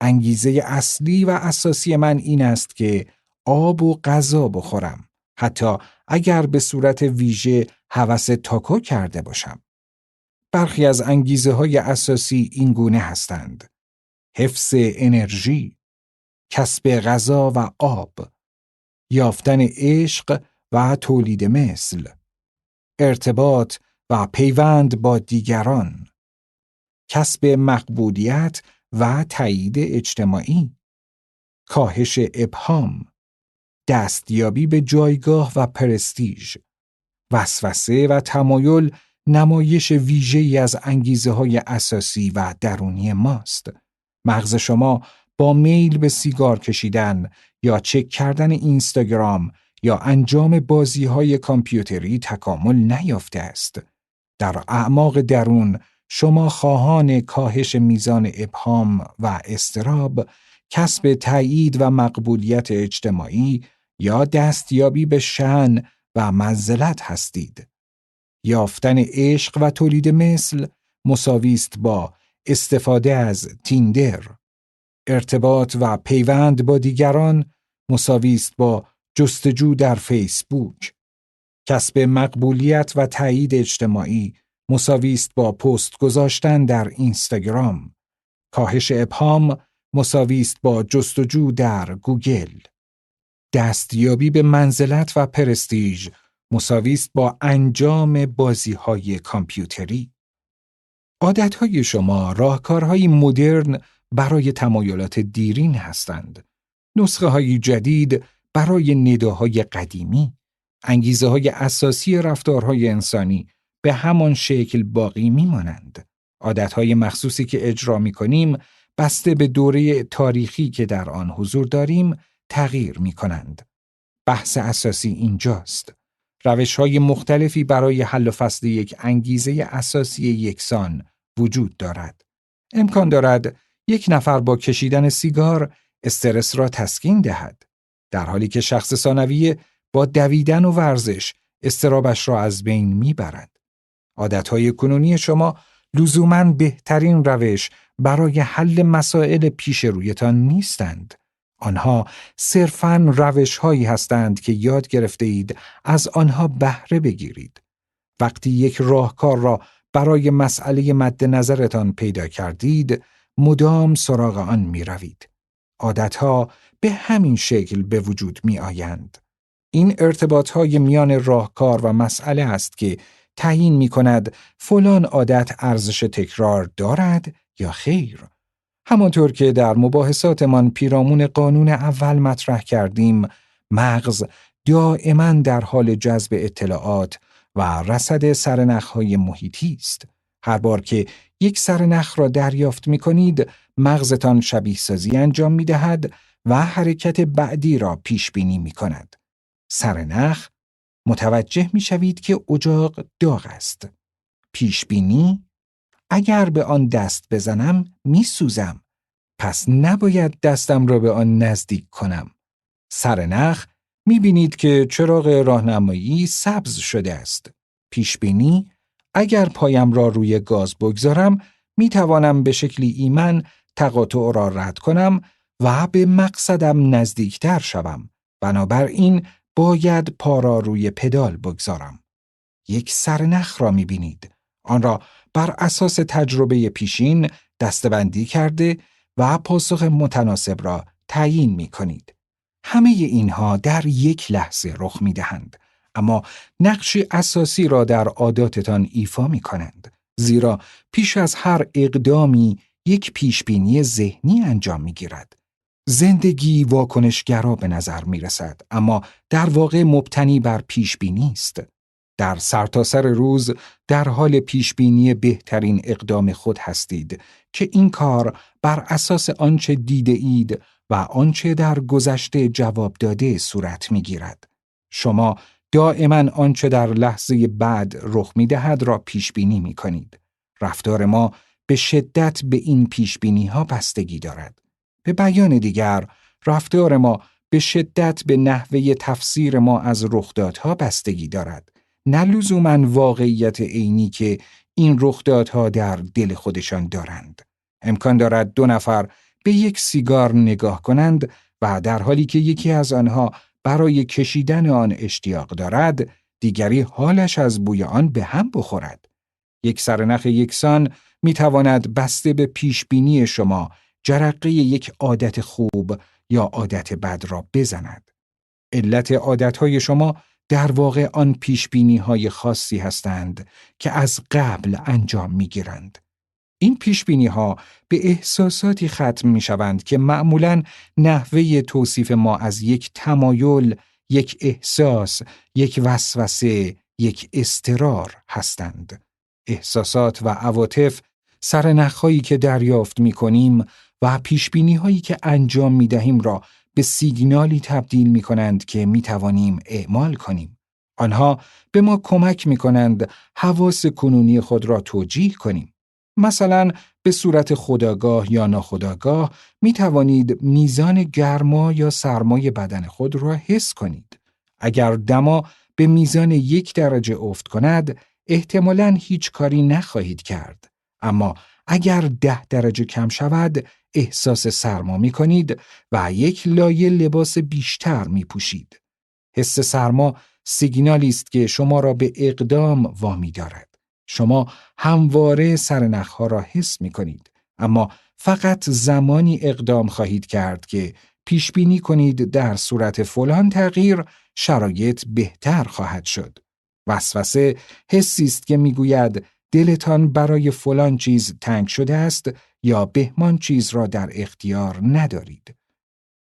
انگیزه اصلی و اساسی من این است که آب و غذا بخورم. حتی اگر به صورت ویژه هوس تاکو کرده باشم. برخی از انگیزه های اساسی این گونه هستند. حفظ انرژی، کسب غذا و آب، یافتن عشق و تولید مثل، ارتباط و پیوند با دیگران، کسب مقبولیت و تایید اجتماعی، کاهش ابهام، دستیابی به جایگاه و پرستیژ، وسوسه و تمایل نمایش ویژه‌ای از انگیزه های اساسی و درونی ماست. مغز شما با میل به سیگار کشیدن یا چک کردن اینستاگرام یا انجام بازی های کامپیوتری تکامل نیافته است. در اعماق درون شما خواهان کاهش میزان ابهام و استراب، کسب تایید و مقبولیت اجتماعی یا دستیابی به شن و منزلت هستید. یافتن عشق و تولید مثل مساویست با استفاده از تیندر. ارتباط و پیوند با دیگران مساویست با جستجو در فیسبوک. کسب مقبولیت و تایید اجتماعی مساویست با پست گذاشتن در اینستاگرام. کاهش ابهام مساویست با جستجو در گوگل. دستیابی به منزلت و پرستیژ مساویست با انجام بازی های کامپیوتری. عادتهای شما راهکارهای مدرن برای تمایلات دیرین هستند. نسخه های جدید برای نداهای قدیمی. انگیزه های اساسی رفتارهای انسانی به همان شکل باقی میمانند. عادتهای مخصوصی که اجرا می کنیم بسته به دوره تاریخی که در آن حضور داریم تغییر می کنند. بحث اساسی اینجاست. روش های مختلفی برای حل و فصل یک انگیزه اساسی یکسان وجود دارد. امکان دارد یک نفر با کشیدن سیگار استرس را تسکین دهد. در حالی که شخص ثانویه با دویدن و ورزش استرابش را از بین می‌برد. عادتهای کنونی شما لزوما بهترین روش برای حل مسائل پیش رویتان نیستند. آنها صرفاً روش هایی هستند که یاد گرفته اید از آنها بهره بگیرید. وقتی یک راهکار را برای مسئله مد نظرتان پیدا کردید، مدام سراغ آن می روید. عادتها به همین شکل به وجود می آیند. این ارتباط های میان راهکار و مسئله است که تعیین می کند فلان عادت ارزش تکرار دارد یا خیر. همانطور که در مباحثاتمان پیرامون قانون اول مطرح کردیم، مغز دائما در حال جذب اطلاعات و رصد سرنخهای محیطی است. هر بار که یک سرنخ را دریافت می کنید، مغزتان شبیه سازی انجام می دهد و حرکت بعدی را پیش بینی می کند. سرنخ متوجه می شوید که اجاق داغ است. پیش بینی اگر به آن دست بزنم می سوزم. پس نباید دستم را به آن نزدیک کنم. سرنخ می بینید که چراغ راهنمایی سبز شده است. پیش بینی اگر پایم را روی گاز بگذارم می توانم به شکلی ایمن تقاطع را رد کنم و به مقصدم نزدیکتر شوم. بنابراین باید پا را روی پدال بگذارم. یک سرنخ را می بینید. آن را بر اساس تجربه پیشین دستبندی کرده و پاسخ متناسب را تعیین می کنید. همه اینها در یک لحظه رخ می دهند. اما نقشی اساسی را در عاداتتان ایفا می کنند. زیرا پیش از هر اقدامی یک پیشبینی ذهنی انجام می گیرد. زندگی واکنشگرا به نظر می رسد اما در واقع مبتنی بر پیشبینی است. در سرتاسر سر روز در حال پیشبینی بهترین اقدام خود هستید که این کار بر اساس آنچه دیده اید و آنچه در گذشته جواب داده صورت می گیرد. شما دائما آنچه در لحظه بعد رخ می دهد را پیش بینی می کنید. رفتار ما به شدت به این پیش بینی ها بستگی دارد. به بیان دیگر، رفتار ما به شدت به نحوه تفسیر ما از رخدادها بستگی دارد. نه لزوما واقعیت عینی که این رخدادها در دل خودشان دارند. امکان دارد دو نفر به یک سیگار نگاه کنند و در حالی که یکی از آنها برای کشیدن آن اشتیاق دارد، دیگری حالش از بوی آن به هم بخورد. یک سرنخ یکسان می تواند بسته به پیش بینی شما جرقه یک عادت خوب یا عادت بد را بزند. علت عادتهای شما در واقع آن پیش بینی های خاصی هستند که از قبل انجام می گیرند. این پیش بینی ها به احساساتی ختم می شوند که معمولا نحوه توصیف ما از یک تمایل، یک احساس، یک وسوسه، یک استرار هستند. احساسات و عواطف سرنخهایی که دریافت می کنیم و پیشبینی هایی که انجام می دهیم را به سیگنالی تبدیل می کنند که می توانیم اعمال کنیم. آنها به ما کمک می کنند حواس کنونی خود را توجیه کنیم. مثلا به صورت خداگاه یا ناخداگاه می توانید میزان گرما یا سرمای بدن خود را حس کنید. اگر دما به میزان یک درجه افت کند، احتمالاً هیچ کاری نخواهید کرد. اما اگر ده درجه کم شود، احساس سرما می کنید و یک لایه لباس بیشتر می پوشید. حس سرما سیگنالی است که شما را به اقدام وامی دارد. شما همواره سرنخها را حس می کنید. اما فقط زمانی اقدام خواهید کرد که پیش بینی کنید در صورت فلان تغییر شرایط بهتر خواهد شد. وسوسه حسی است که می‌گوید دلتان برای فلان چیز تنگ شده است یا بهمان چیز را در اختیار ندارید.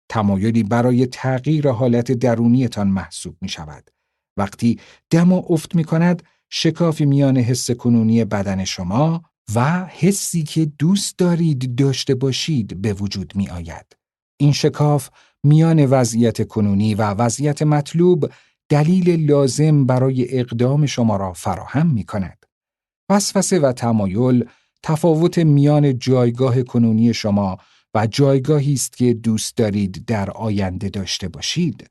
تمایلی برای تغییر حالت درونیتان محسوب می شود. وقتی دما افت می کند، شکافی میان حس کنونی بدن شما و حسی که دوست دارید داشته باشید به وجود می آید. این شکاف میان وضعیت کنونی و وضعیت مطلوب دلیل لازم برای اقدام شما را فراهم می کند. وسوسه و تمایل تفاوت میان جایگاه کنونی شما و جایگاهی است که دوست دارید در آینده داشته باشید.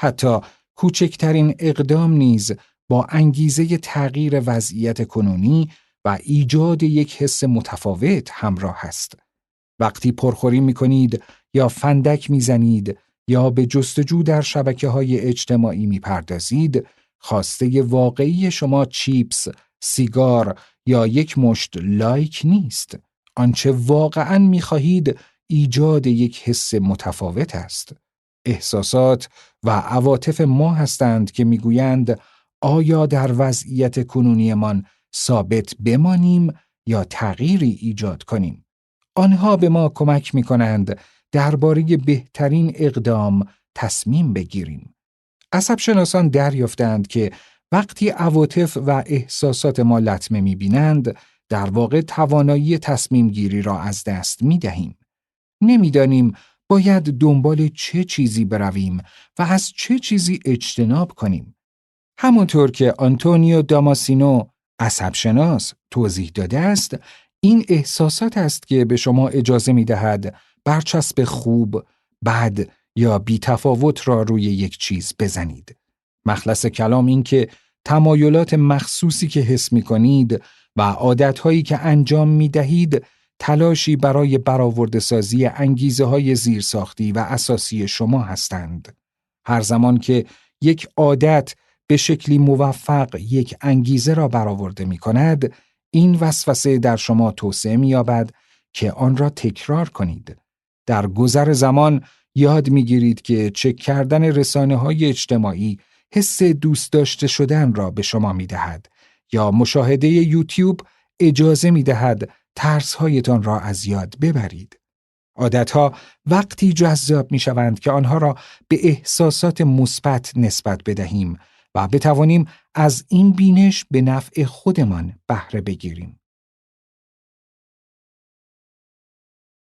حتی کوچکترین اقدام نیز با انگیزه تغییر وضعیت کنونی و ایجاد یک حس متفاوت همراه است. وقتی پرخوری می کنید یا فندک می زنید یا به جستجو در شبکه های اجتماعی می پردازید، خواسته واقعی شما چیپس، سیگار یا یک مشت لایک نیست. آنچه واقعا می خواهید ایجاد یک حس متفاوت است. احساسات و عواطف ما هستند که می‌گویند آیا در وضعیت کنونیمان ثابت بمانیم یا تغییری ایجاد کنیم. آنها به ما کمک می کنند درباره بهترین اقدام تصمیم بگیریم. عصب شناسان دریافتند که وقتی عواطف و احساسات ما لطمه می بینند، در واقع توانایی تصمیم گیری را از دست می دهیم. نمی‌دانیم باید دنبال چه چیزی برویم و از چه چیزی اجتناب کنیم. همونطور که آنتونیو داماسینو عصبشناس توضیح داده است، این احساسات است که به شما اجازه می دهد برچسب خوب، بد یا بیتفاوت را روی یک چیز بزنید. مخلص کلام این که تمایلات مخصوصی که حس می کنید و عادتهایی که انجام می دهید تلاشی برای برآورده سازی انگیزه های زیرساختی و اساسی شما هستند. هر زمان که یک عادت به شکلی موفق یک انگیزه را برآورده می کند، این وسوسه در شما توسعه می یابد که آن را تکرار کنید. در گذر زمان یاد می گیرید که چک کردن رسانه های اجتماعی حس دوست داشته شدن را به شما می دهد یا مشاهده یوتیوب اجازه می دهد ترسهایتان را از یاد ببرید. عادتها وقتی جذاب می شوند که آنها را به احساسات مثبت نسبت بدهیم و بتوانیم از این بینش به نفع خودمان بهره بگیریم.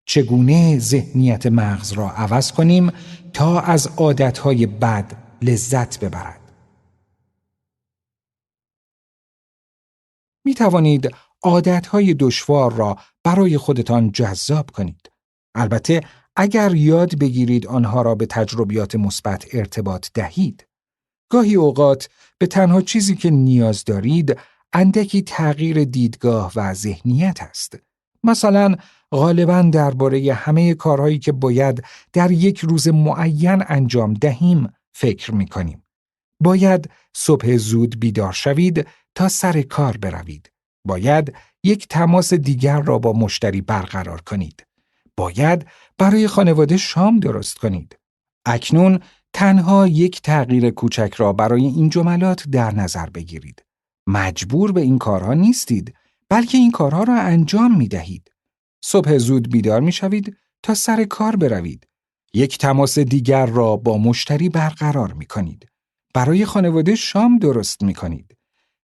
چگونه ذهنیت مغز را عوض کنیم تا از عادتهای بد لذت ببرد. می توانید عادتهای دشوار را برای خودتان جذاب کنید. البته اگر یاد بگیرید آنها را به تجربیات مثبت ارتباط دهید. گاهی اوقات به تنها چیزی که نیاز دارید اندکی تغییر دیدگاه و ذهنیت است. مثلا غالبا درباره همه کارهایی که باید در یک روز معین انجام دهیم فکر می کنیم. باید صبح زود بیدار شوید تا سر کار بروید. باید یک تماس دیگر را با مشتری برقرار کنید. باید برای خانواده شام درست کنید. اکنون تنها یک تغییر کوچک را برای این جملات در نظر بگیرید. مجبور به این کارها نیستید، بلکه این کارها را انجام می دهید. صبح زود بیدار می شوید تا سر کار بروید. یک تماس دیگر را با مشتری برقرار می کنید. برای خانواده شام درست می کنید.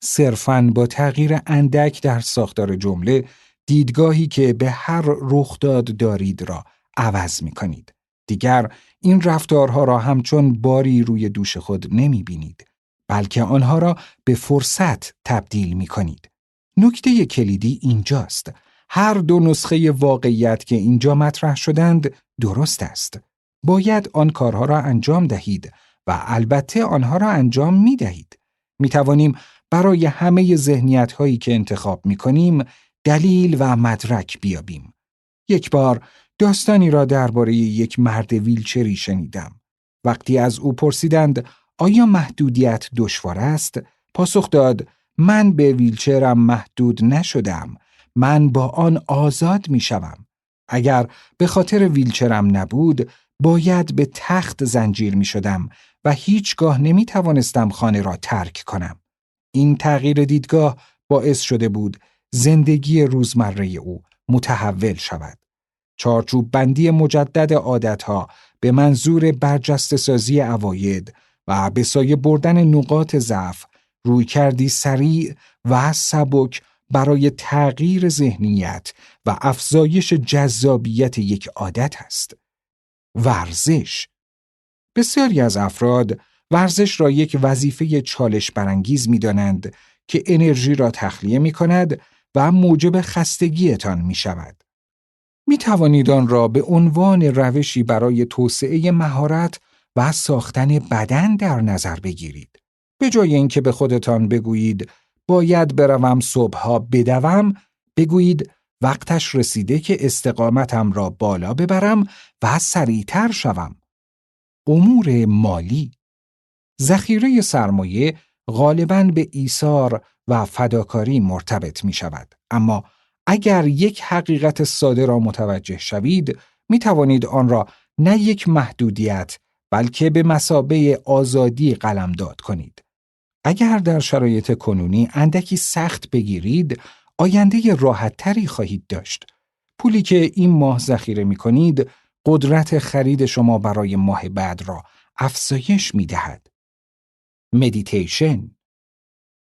صرفاً با تغییر اندک در ساختار جمله دیدگاهی که به هر رخداد دارید را عوض می کنید. دیگر این رفتارها را همچون باری روی دوش خود نمی بینید بلکه آنها را به فرصت تبدیل می کنید. نکته کلیدی اینجاست. هر دو نسخه واقعیت که اینجا مطرح شدند درست است. باید آن کارها را انجام دهید و البته آنها را انجام می دهید. می توانیم برای همه ذهنیت هایی که انتخاب می کنیم دلیل و مدرک بیابیم. یک بار داستانی را درباره یک مرد ویلچری شنیدم. وقتی از او پرسیدند آیا محدودیت دشوار است؟ پاسخ داد من به ویلچرم محدود نشدم. من با آن آزاد می شوم. اگر به خاطر ویلچرم نبود باید به تخت زنجیر می شدم و هیچگاه نمی توانستم خانه را ترک کنم. این تغییر دیدگاه باعث شده بود زندگی روزمره او متحول شود. چارچوب بندی مجدد عادتها به منظور برجست سازی اواید و به سایه بردن نقاط ضعف روی کردی سریع و سبک برای تغییر ذهنیت و افزایش جذابیت یک عادت است. ورزش بسیاری از افراد ورزش را یک وظیفه چالش برانگیز می دانند که انرژی را تخلیه می کند و موجب خستگیتان می شود. می توانید آن را به عنوان روشی برای توسعه مهارت و ساختن بدن در نظر بگیرید. به جای اینکه به خودتان بگویید باید بروم صبحها بدوم، بگویید وقتش رسیده که استقامتم را بالا ببرم و سریعتر شوم. امور مالی ذخیره سرمایه غالباً به ایثار و فداکاری مرتبط می شود. اما اگر یک حقیقت ساده را متوجه شوید، می توانید آن را نه یک محدودیت بلکه به مسابه آزادی قلمداد کنید. اگر در شرایط کنونی اندکی سخت بگیرید، آینده راحتتری خواهید داشت. پولی که این ماه ذخیره می کنید، قدرت خرید شما برای ماه بعد را افزایش می دهد. مدیتیشن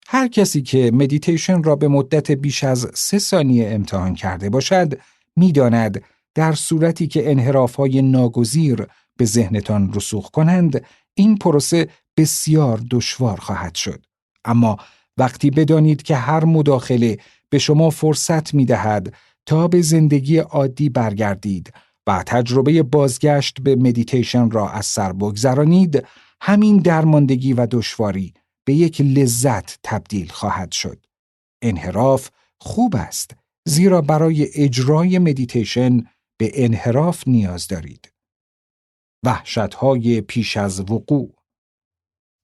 هر کسی که مدیتیشن را به مدت بیش از سه ثانیه امتحان کرده باشد می‌داند در صورتی که انحراف های ناگزیر به ذهنتان رسوخ کنند این پروسه بسیار دشوار خواهد شد اما وقتی بدانید که هر مداخله به شما فرصت می دهد تا به زندگی عادی برگردید و تجربه بازگشت به مدیتیشن را از سر بگذرانید همین درماندگی و دشواری به یک لذت تبدیل خواهد شد. انحراف خوب است زیرا برای اجرای مدیتیشن به انحراف نیاز دارید. وحشتهای پیش از وقوع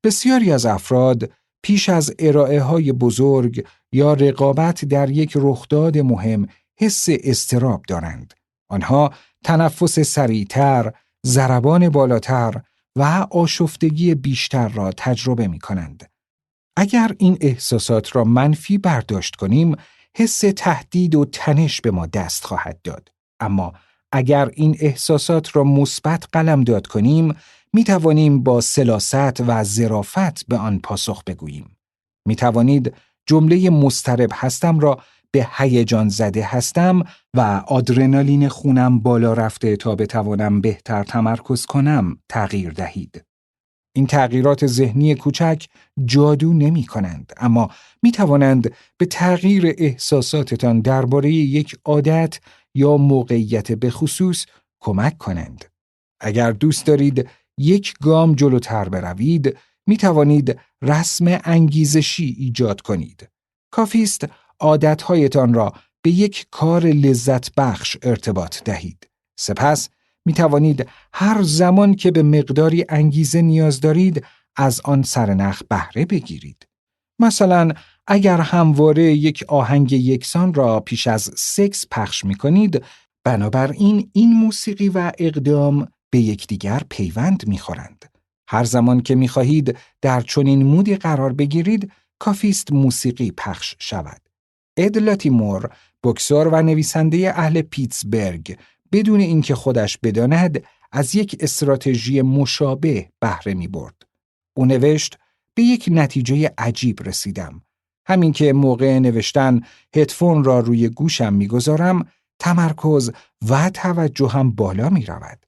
بسیاری از افراد پیش از ارائه های بزرگ یا رقابت در یک رخداد مهم حس استراب دارند. آنها تنفس سریعتر، ضربان بالاتر و آشفتگی بیشتر را تجربه می کنند. اگر این احساسات را منفی برداشت کنیم، حس تهدید و تنش به ما دست خواهد داد. اما اگر این احساسات را مثبت قلم داد کنیم، می توانیم با سلاست و ظرافت به آن پاسخ بگوییم. می توانید جمله مسترب هستم را به هیجان زده هستم و آدرنالین خونم بالا رفته تا بتوانم بهتر تمرکز کنم تغییر دهید. این تغییرات ذهنی کوچک جادو نمی کنند اما می توانند به تغییر احساساتتان درباره یک عادت یا موقعیت به خصوص کمک کنند. اگر دوست دارید یک گام جلوتر بروید می توانید رسم انگیزشی ایجاد کنید. کافیست عادتهایتان را به یک کار لذت بخش ارتباط دهید. سپس می توانید هر زمان که به مقداری انگیزه نیاز دارید از آن سرنخ بهره بگیرید. مثلا اگر همواره یک آهنگ یکسان را پیش از سکس پخش می کنید بنابراین این موسیقی و اقدام به یکدیگر پیوند می خورند. هر زمان که می خواهید در چنین مودی قرار بگیرید کافیست موسیقی پخش شود. اد مور، بکسور و نویسنده اهل پیتسبرگ بدون اینکه خودش بداند از یک استراتژی مشابه بهره می برد. او نوشت به یک نتیجه عجیب رسیدم. همین که موقع نوشتن هدفون را روی گوشم می‌گذارم تمرکز و توجه هم بالا می رود.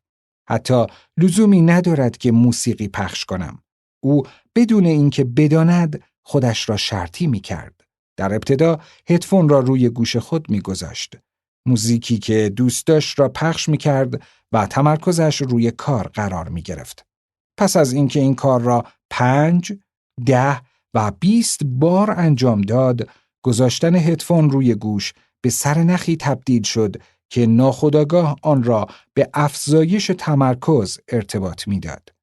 حتی لزومی ندارد که موسیقی پخش کنم. او بدون اینکه بداند خودش را شرطی می کرد. در ابتدا هدفون را روی گوش خود می گذاشت. موزیکی که دوست داشت را پخش می کرد و تمرکزش روی کار قرار می گرفت. پس از اینکه این کار را پنج، ده و بیست بار انجام داد، گذاشتن هدفون روی گوش به سرنخی تبدیل شد که ناخداگاه آن را به افزایش تمرکز ارتباط می‌داد.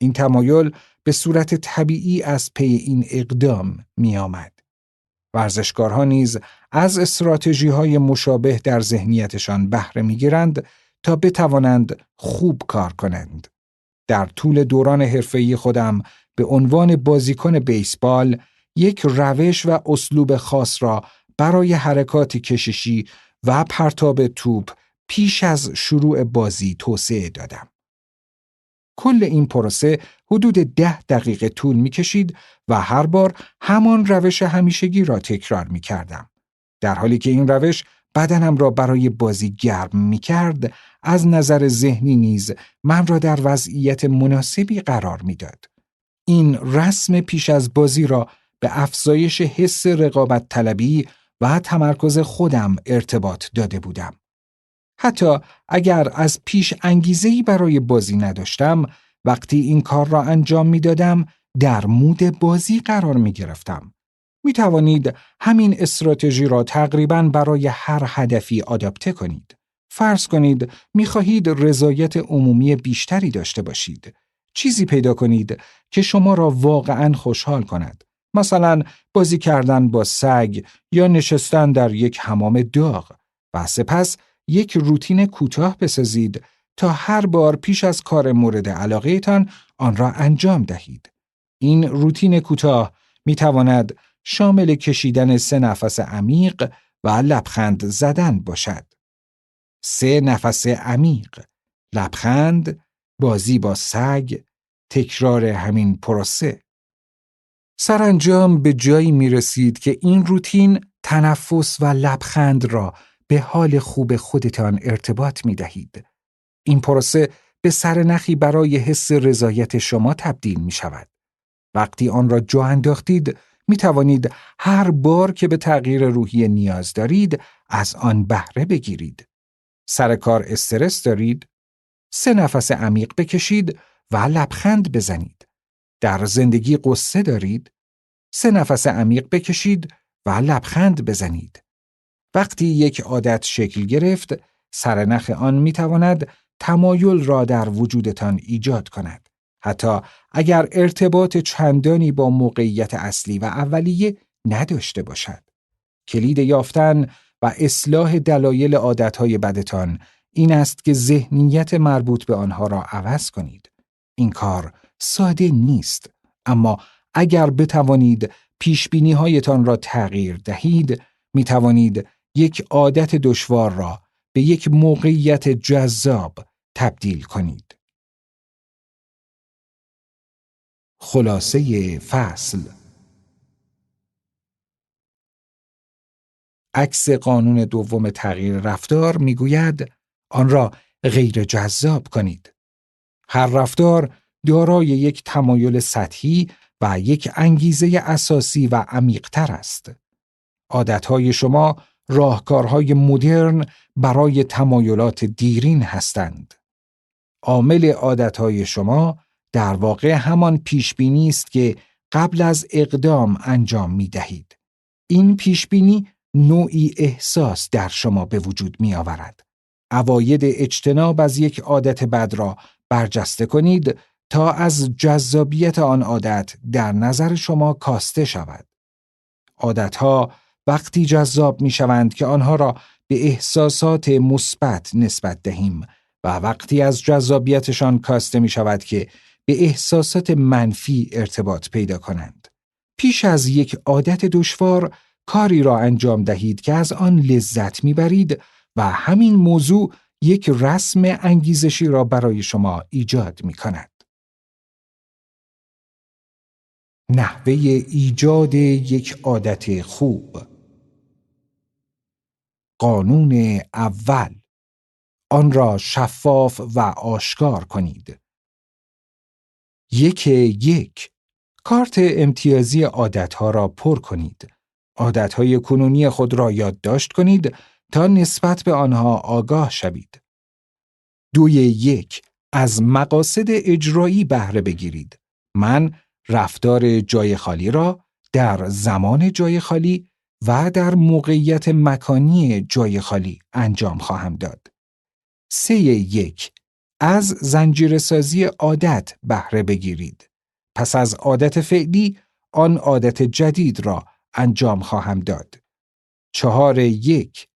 این تمایل به صورت طبیعی از پی این اقدام می آمد. ورزشکارها نیز از استراتژی های مشابه در ذهنیتشان بهره می‌گیرند تا بتوانند خوب کار کنند. در طول دوران حرفه‌ای خودم به عنوان بازیکن بیسبال یک روش و اسلوب خاص را برای حرکات کششی و پرتاب توپ پیش از شروع بازی توسعه دادم. کل این پروسه حدود ده دقیقه طول می کشید و هر بار همان روش همیشگی را تکرار می کردم. در حالی که این روش بدنم را برای بازی گرم می کرد، از نظر ذهنی نیز من را در وضعیت مناسبی قرار می‌داد. این رسم پیش از بازی را به افزایش حس رقابت طلبی و تمرکز خودم ارتباط داده بودم. حتی اگر از پیش انگیزهی برای بازی نداشتم، وقتی این کار را انجام می دادم، در مود بازی قرار می گرفتم. می توانید همین استراتژی را تقریبا برای هر هدفی آداپته کنید. فرض کنید می خواهید رضایت عمومی بیشتری داشته باشید. چیزی پیدا کنید که شما را واقعا خوشحال کند. مثلا بازی کردن با سگ یا نشستن در یک حمام داغ و سپس یک روتین کوتاه بسازید تا هر بار پیش از کار مورد علاقه تان آن را انجام دهید. این روتین کوتاه می تواند شامل کشیدن سه نفس عمیق و لبخند زدن باشد. سه نفس عمیق، لبخند، بازی با سگ، تکرار همین پروسه. سرانجام به جایی می رسید که این روتین تنفس و لبخند را به حال خوب خودتان ارتباط می دهید. این پروسه به سرنخی برای حس رضایت شما تبدیل می شود. وقتی آن را جا انداختید می توانید هر بار که به تغییر روحی نیاز دارید از آن بهره بگیرید. سر کار استرس دارید؟ سه نفس عمیق بکشید و لبخند بزنید. در زندگی قصه دارید؟ سه نفس عمیق بکشید و لبخند بزنید. وقتی یک عادت شکل گرفت، سرنخ آن می تواند تمایل را در وجودتان ایجاد کند. حتی اگر ارتباط چندانی با موقعیت اصلی و اولیه نداشته باشد. کلید یافتن و اصلاح دلایل عادتهای بدتان این است که ذهنیت مربوط به آنها را عوض کنید. این کار ساده نیست اما اگر بتوانید پیش هایتان را تغییر دهید می توانید یک عادت دشوار را به یک موقعیت جذاب تبدیل کنید. خلاصه فصل عکس قانون دوم تغییر رفتار می‌گوید آن را غیر جذاب کنید. هر رفتار دارای یک تمایل سطحی و یک انگیزه اساسی و عمیقتر است. عادتهای شما راهکارهای مدرن برای تمایلات دیرین هستند. عامل عادتهای شما در واقع همان پیشبینی است که قبل از اقدام انجام می دهید. این پیشبینی نوعی احساس در شما به وجود می آورد. اواید اجتناب از یک عادت بد را برجسته کنید تا از جذابیت آن عادت در نظر شما کاسته شود. عادتها وقتی جذاب می شوند که آنها را به احساسات مثبت نسبت دهیم و وقتی از جذابیتشان کاسته می شود که به احساسات منفی ارتباط پیدا کنند. پیش از یک عادت دشوار کاری را انجام دهید که از آن لذت می‌برید و همین موضوع یک رسم انگیزشی را برای شما ایجاد می کند. نحوه ایجاد یک عادت خوب قانون اول. آن را شفاف و آشکار کنید. یک یک. کارت امتیازی عادتها را پر کنید. عادتهای کنونی خود را یادداشت کنید تا نسبت به آنها آگاه شوید. دوی یک. از مقاصد اجرایی بهره بگیرید. من رفتار جای خالی را در زمان جای خالی و در موقعیت مکانی جای خالی انجام خواهم داد. سه یک از زنجیرسازی عادت بهره بگیرید. پس از عادت فعلی آن عادت جدید را انجام خواهم داد. چهار یک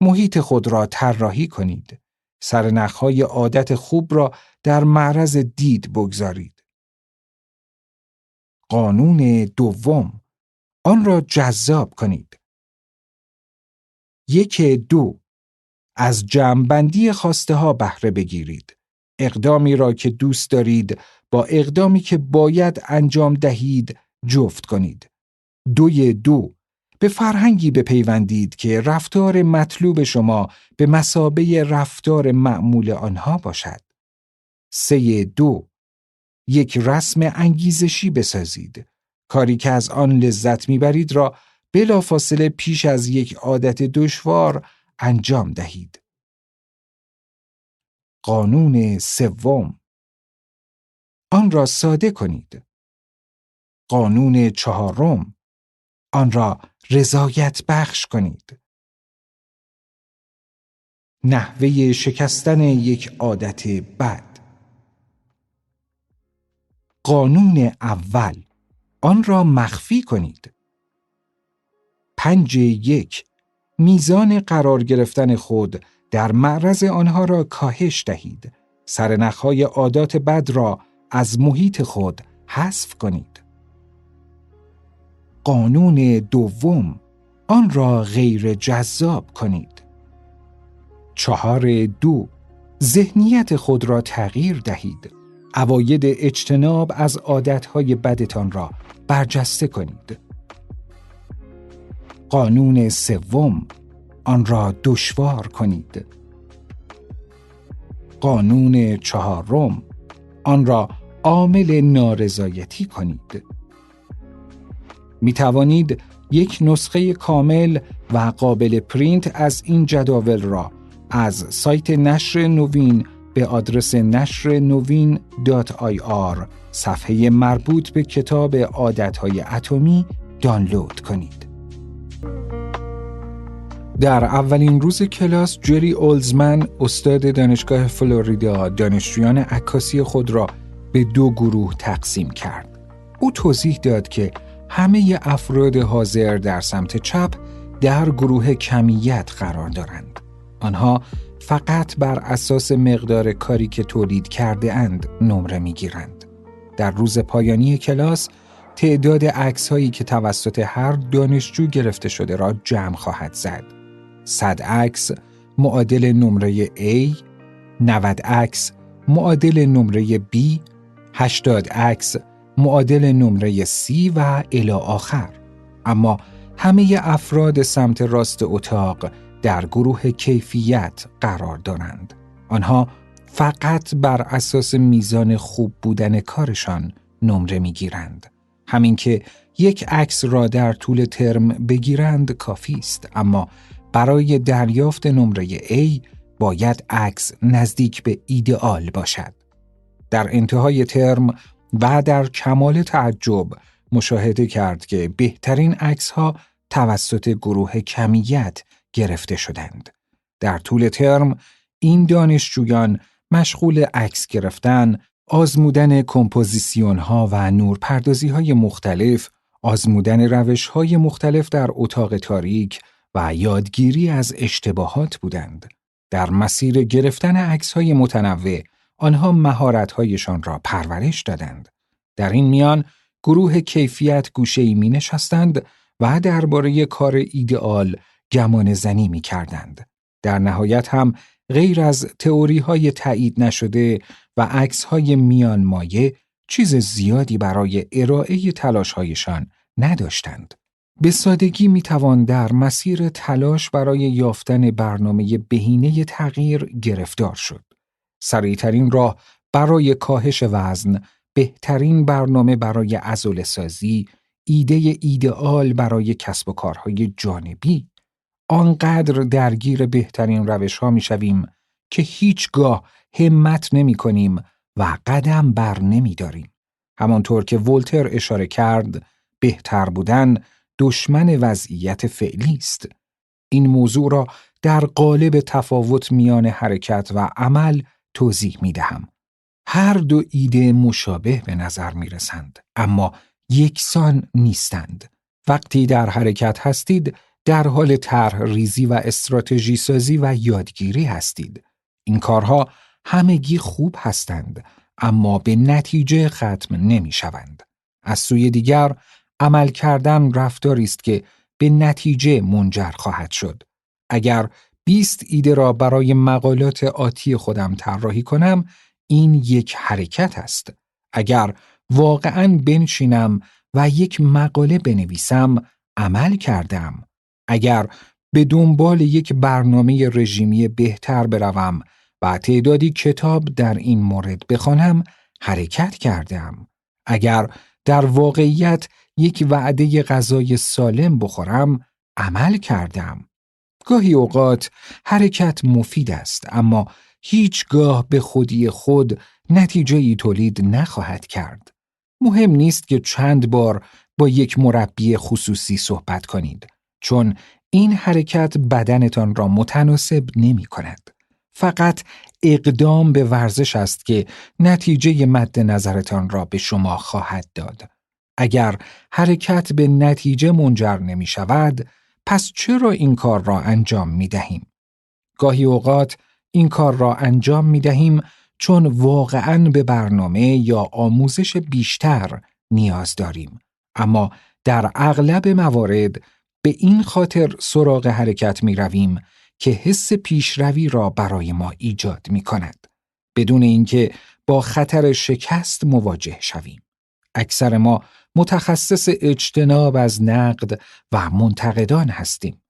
محیط خود را طراحی کنید. سرنخهای عادت خوب را در معرض دید بگذارید. قانون دوم آن را جذاب کنید. یک دو از جمعبندی خواسته ها بهره بگیرید. اقدامی را که دوست دارید با اقدامی که باید انجام دهید جفت کنید. دوی دو به فرهنگی بپیوندید که رفتار مطلوب شما به مسابه رفتار معمول آنها باشد. سه دو یک رسم انگیزشی بسازید. کاری که از آن لذت می‌برید را بلافاصله پیش از یک عادت دشوار انجام دهید. قانون سوم آن را ساده کنید. قانون چهارم آن را رضایت بخش کنید. نحوه شکستن یک عادت بد قانون اول آن را مخفی کنید. پنج یک میزان قرار گرفتن خود در معرض آنها را کاهش دهید. سرنخهای عادات بد را از محیط خود حذف کنید. قانون دوم آن را غیر جذاب کنید. چهار دو ذهنیت خود را تغییر دهید. اواید اجتناب از عادتهای بدتان را برجسته کنید. قانون سوم آن را دشوار کنید. قانون چهارم آن را عامل نارضایتی کنید. می توانید یک نسخه کامل و قابل پرینت از این جداول را از سایت نشر نوین به آدرس نشر نوین .ir صفحه مربوط به کتاب عادتهای اتمی دانلود کنید. در اولین روز کلاس جری اولزمن استاد دانشگاه فلوریدا دانشجویان عکاسی خود را به دو گروه تقسیم کرد. او توضیح داد که همه افراد حاضر در سمت چپ در گروه کمیت قرار دارند. آنها فقط بر اساس مقدار کاری که تولید کرده اند نمره می گیرند. در روز پایانی کلاس تعداد عکس هایی که توسط هر دانشجو گرفته شده را جمع خواهد زد. 100 عکس معادل نمره A، 90 عکس معادل نمره B، 80 عکس معادل نمره C و الی آخر. اما همه افراد سمت راست اتاق در گروه کیفیت قرار دارند. آنها فقط بر اساس میزان خوب بودن کارشان نمره می‌گیرند. همین که یک عکس را در طول ترم بگیرند کافی است اما برای دریافت نمره A باید عکس نزدیک به ایدئال باشد. در انتهای ترم و در کمال تعجب مشاهده کرد که بهترین عکس ها توسط گروه کمیت گرفته شدند. در طول ترم این دانشجویان مشغول عکس گرفتن، آزمودن کمپوزیسیون ها و نورپردازی های مختلف، آزمودن روش های مختلف در اتاق تاریک و یادگیری از اشتباهات بودند. در مسیر گرفتن عکس های متنوع آنها مهارت‌هایشان را پرورش دادند. در این میان گروه کیفیت گوشه ای می نشستند و درباره کار ایدئال گمان زنی می کردند. در نهایت هم غیر از تئوری های تایید نشده و عکس های میان مایه چیز زیادی برای ارائه تلاشهایشان نداشتند. به سادگی می توان در مسیر تلاش برای یافتن برنامه بهینه تغییر گرفتار شد. سریعترین راه برای کاهش وزن، بهترین برنامه برای ازول سازی، ایده ایدئال برای کسب و کارهای جانبی، آنقدر درگیر بهترین روش ها می شویم که هیچگاه همت نمی کنیم و قدم بر نمی داریم. همانطور که ولتر اشاره کرد، بهتر بودن دشمن وضعیت فعلی است. این موضوع را در قالب تفاوت میان حرکت و عمل توضیح می دهم. هر دو ایده مشابه به نظر می رسند، اما یکسان نیستند. وقتی در حرکت هستید، در حال طرح ریزی و استراتژی سازی و یادگیری هستید. این کارها همگی خوب هستند، اما به نتیجه ختم نمی شوند. از سوی دیگر، عمل کردن رفتاری است که به نتیجه منجر خواهد شد. اگر 20 ایده را برای مقالات آتی خودم طراحی کنم، این یک حرکت است. اگر واقعا بنشینم و یک مقاله بنویسم، عمل کردم. اگر به دنبال یک برنامه رژیمی بهتر بروم و تعدادی کتاب در این مورد بخوانم، حرکت کردم. اگر در واقعیت یک وعده غذای سالم بخورم عمل کردم. گاهی اوقات حرکت مفید است اما هیچگاه به خودی خود نتیجه ای تولید نخواهد کرد. مهم نیست که چند بار با یک مربی خصوصی صحبت کنید چون این حرکت بدنتان را متناسب نمی کند. فقط اقدام به ورزش است که نتیجه مد نظرتان را به شما خواهد داد. اگر حرکت به نتیجه منجر نمی شود، پس چرا این کار را انجام می دهیم؟ گاهی اوقات این کار را انجام می دهیم چون واقعا به برنامه یا آموزش بیشتر نیاز داریم. اما در اغلب موارد به این خاطر سراغ حرکت می رویم که حس پیشروی را برای ما ایجاد می کند. بدون اینکه با خطر شکست مواجه شویم. اکثر ما متخصص اجتناب از نقد و منتقدان هستیم.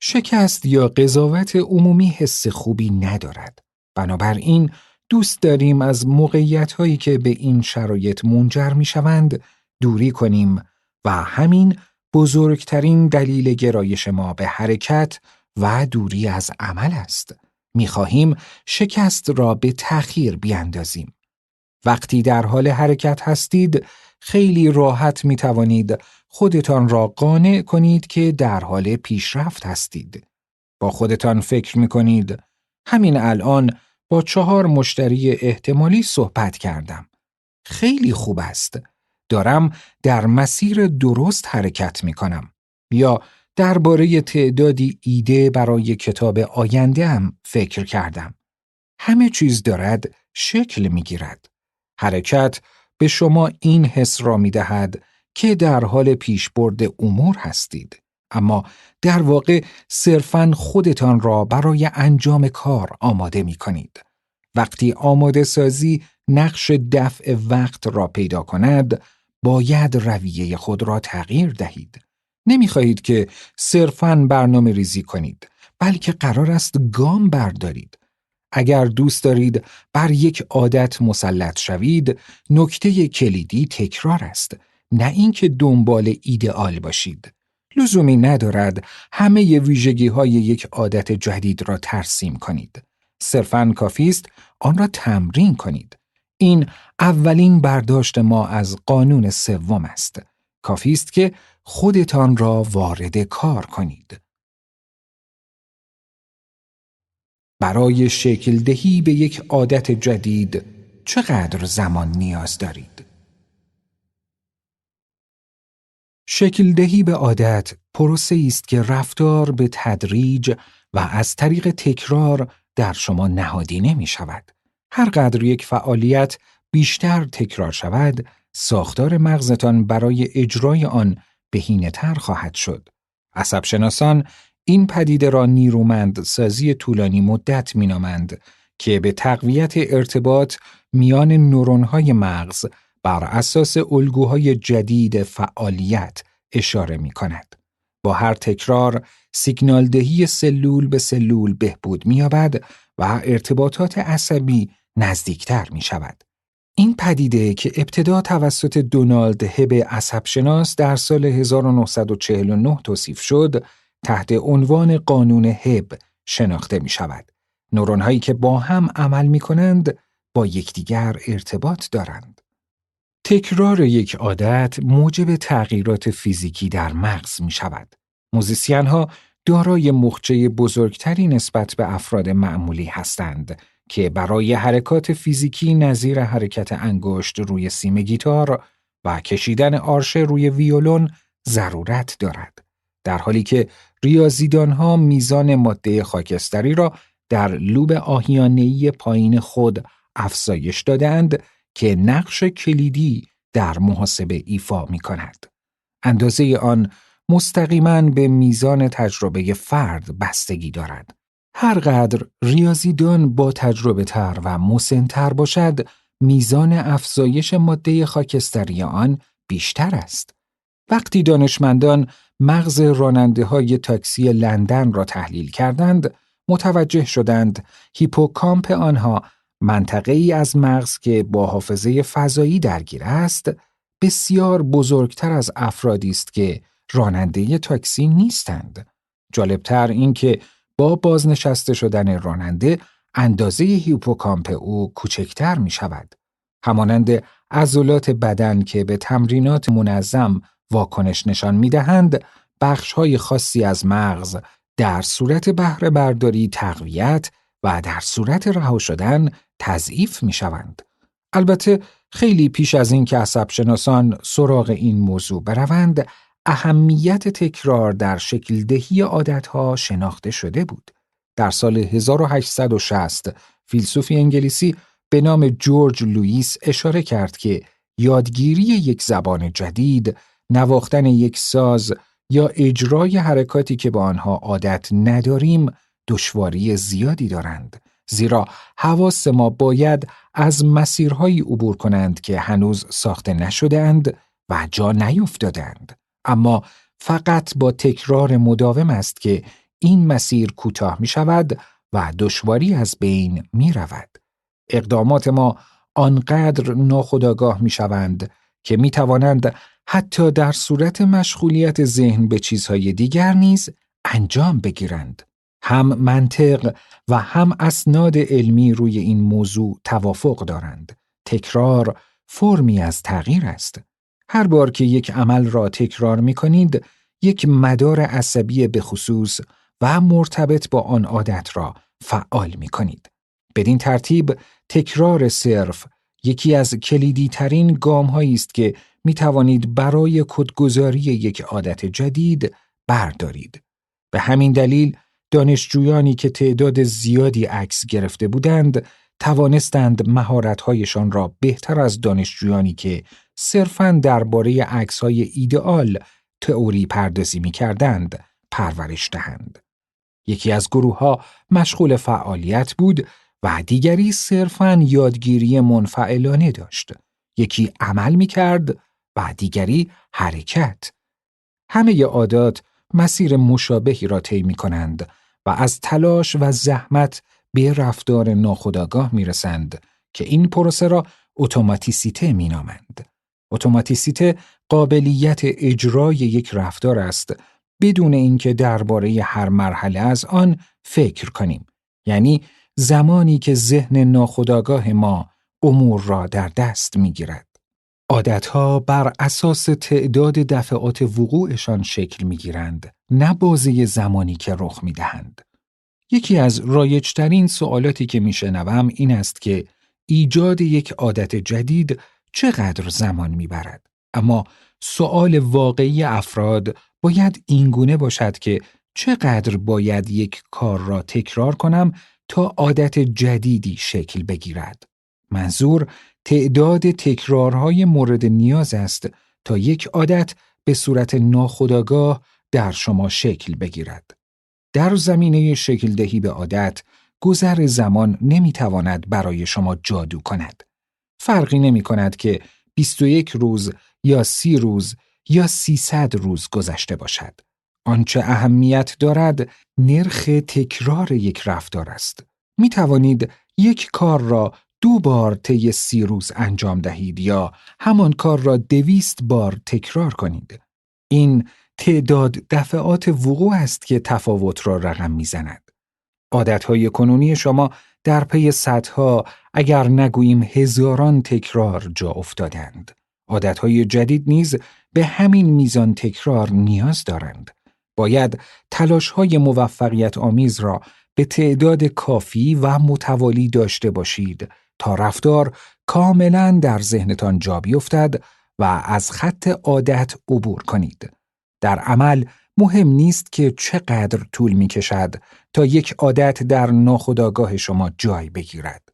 شکست یا قضاوت عمومی حس خوبی ندارد. بنابراین دوست داریم از موقعیت هایی که به این شرایط منجر می شوند دوری کنیم و همین بزرگترین دلیل گرایش ما به حرکت و دوری از عمل است. می خواهیم شکست را به تأخیر بیاندازیم. وقتی در حال حرکت هستید خیلی راحت می توانید خودتان را قانع کنید که در حال پیشرفت هستید. با خودتان فکر می کنید همین الان با چهار مشتری احتمالی صحبت کردم. خیلی خوب است. دارم در مسیر درست حرکت می کنم. یا درباره تعدادی ایده برای کتاب آینده هم فکر کردم. همه چیز دارد شکل می گیرد. حرکت به شما این حس را می دهد که در حال پیشبرد امور هستید. اما در واقع صرفاً خودتان را برای انجام کار آماده می کنید. وقتی آماده سازی نقش دفع وقت را پیدا کند، باید رویه خود را تغییر دهید. نمی خواهید که صرفاً برنامه ریزی کنید، بلکه قرار است گام بردارید. اگر دوست دارید بر یک عادت مسلط شوید، نکته کلیدی تکرار است، نه اینکه دنبال ایدئال باشید. لزومی ندارد همه ویژگی های یک عادت جدید را ترسیم کنید. صرفاً کافی است آن را تمرین کنید. این اولین برداشت ما از قانون سوم است. کافی است که خودتان را وارد کار کنید. برای شکل دهی به یک عادت جدید چقدر زمان نیاز دارید؟ شکل دهی به عادت پروسه است که رفتار به تدریج و از طریق تکرار در شما نهادینه می شود. هر قدر یک فعالیت بیشتر تکرار شود، ساختار مغزتان برای اجرای آن بهینه تر خواهد شد. عصب شناسان این پدیده را نیرومند سازی طولانی مدت مینامند که به تقویت ارتباط میان نورونهای مغز بر اساس الگوهای جدید فعالیت اشاره می کند. با هر تکرار سیگنالدهی سلول به سلول بهبود می‌یابد و ارتباطات عصبی نزدیکتر می شود. این پدیده که ابتدا توسط دونالد هب عصبشناس در سال 1949 توصیف شد، تحت عنوان قانون هب شناخته می شود. نورون هایی که با هم عمل می کنند با یکدیگر ارتباط دارند. تکرار یک عادت موجب تغییرات فیزیکی در مغز می شود. موزیسین ها دارای مخچه بزرگتری نسبت به افراد معمولی هستند که برای حرکات فیزیکی نظیر حرکت انگشت روی سیم گیتار و کشیدن آرشه روی ویولون ضرورت دارد. در حالی که ریاضیدانها میزان ماده خاکستری را در لوب آهیانه‌ای پایین خود افزایش دادند که نقش کلیدی در محاسبه ایفا می کند. اندازه آن مستقیما به میزان تجربه فرد بستگی دارد. هرقدر ریاضیدان با تجربه تر و مسنتر باشد، میزان افزایش ماده خاکستری آن بیشتر است. وقتی دانشمندان مغز راننده های تاکسی لندن را تحلیل کردند، متوجه شدند هیپوکامپ آنها منطقه ای از مغز که با حافظه فضایی درگیر است، بسیار بزرگتر از افرادی است که راننده تاکسی نیستند. جالبتر اینکه با بازنشسته شدن راننده اندازه هیپوکامپ او کوچکتر می شود. همانند عضلات بدن که به تمرینات منظم واکنش نشان می دهند، بخش های خاصی از مغز در صورت بهره برداری تقویت و در صورت رها شدن تضعیف می شوند. البته خیلی پیش از این که عصب سراغ این موضوع بروند، اهمیت تکرار در شکل دهی عادتها شناخته شده بود. در سال 1860 فیلسوفی انگلیسی به نام جورج لوئیس اشاره کرد که یادگیری یک زبان جدید، نواختن یک ساز یا اجرای حرکاتی که با آنها عادت نداریم دشواری زیادی دارند. زیرا حواس ما باید از مسیرهایی عبور کنند که هنوز ساخته نشدهاند و جا نیفتادند. اما فقط با تکرار مداوم است که این مسیر کوتاه می شود و دشواری از بین می رود. اقدامات ما آنقدر ناخداگاه می شوند که می توانند حتی در صورت مشغولیت ذهن به چیزهای دیگر نیز انجام بگیرند. هم منطق و هم اسناد علمی روی این موضوع توافق دارند. تکرار فرمی از تغییر است. هر بار که یک عمل را تکرار می کنید، یک مدار عصبی به خصوص و مرتبط با آن عادت را فعال می کنید. بدین ترتیب تکرار صرف یکی از کلیدی ترین گام است که می توانید برای کدگذاری یک عادت جدید بردارید. به همین دلیل دانشجویانی که تعداد زیادی عکس گرفته بودند توانستند مهارت‌هایشان را بهتر از دانشجویانی که صرفاً درباره عکس‌های ایدئال تئوری پردازی می‌کردند پرورش دهند. یکی از گروه ها مشغول فعالیت بود و دیگری صرفاً یادگیری منفعلانه داشت. یکی عمل می کرد و دیگری حرکت. همه عادات مسیر مشابهی را طی می کنند و از تلاش و زحمت به رفتار ناخودآگاه می رسند که این پروسه را اتوماتیسیته می نامند. اتوماتیسیته قابلیت اجرای یک رفتار است بدون اینکه درباره هر مرحله از آن فکر کنیم. یعنی زمانی که ذهن ناخودآگاه ما امور را در دست می گیرد. عادتها بر اساس تعداد دفعات وقوعشان شکل می گیرند، نه بازه زمانی که رخ می دهند. یکی از رایجترین سوالاتی که میشنوم این است که ایجاد یک عادت جدید چقدر زمان می‌برد؟ اما سوال واقعی افراد باید اینگونه باشد که چقدر باید یک کار را تکرار کنم تا عادت جدیدی شکل بگیرد؟ منظور تعداد تکرارهای مورد نیاز است تا یک عادت به صورت ناخودآگاه در شما شکل بگیرد. در زمینه شکل دهی به عادت گذر زمان نمی‌تواند برای شما جادو کند. فرقی نمی کند که 21 روز یا 30 روز یا 300 روز گذشته باشد. آنچه اهمیت دارد نرخ تکرار یک رفتار است. می توانید یک کار را دو بار طی سی روز انجام دهید یا همان کار را دویست بار تکرار کنید. این تعداد دفعات وقوع است که تفاوت را رقم می‌زند. عادتهای کنونی شما در پی صدها اگر نگوییم هزاران تکرار جا افتادند. عادتهای جدید نیز به همین میزان تکرار نیاز دارند. باید تلاش های موفقیت آمیز را به تعداد کافی و متوالی داشته باشید تا رفتار کاملا در ذهنتان جا بیفتد و از خط عادت عبور کنید. در عمل مهم نیست که چقدر طول می کشد تا یک عادت در ناخودآگاه شما جای بگیرد.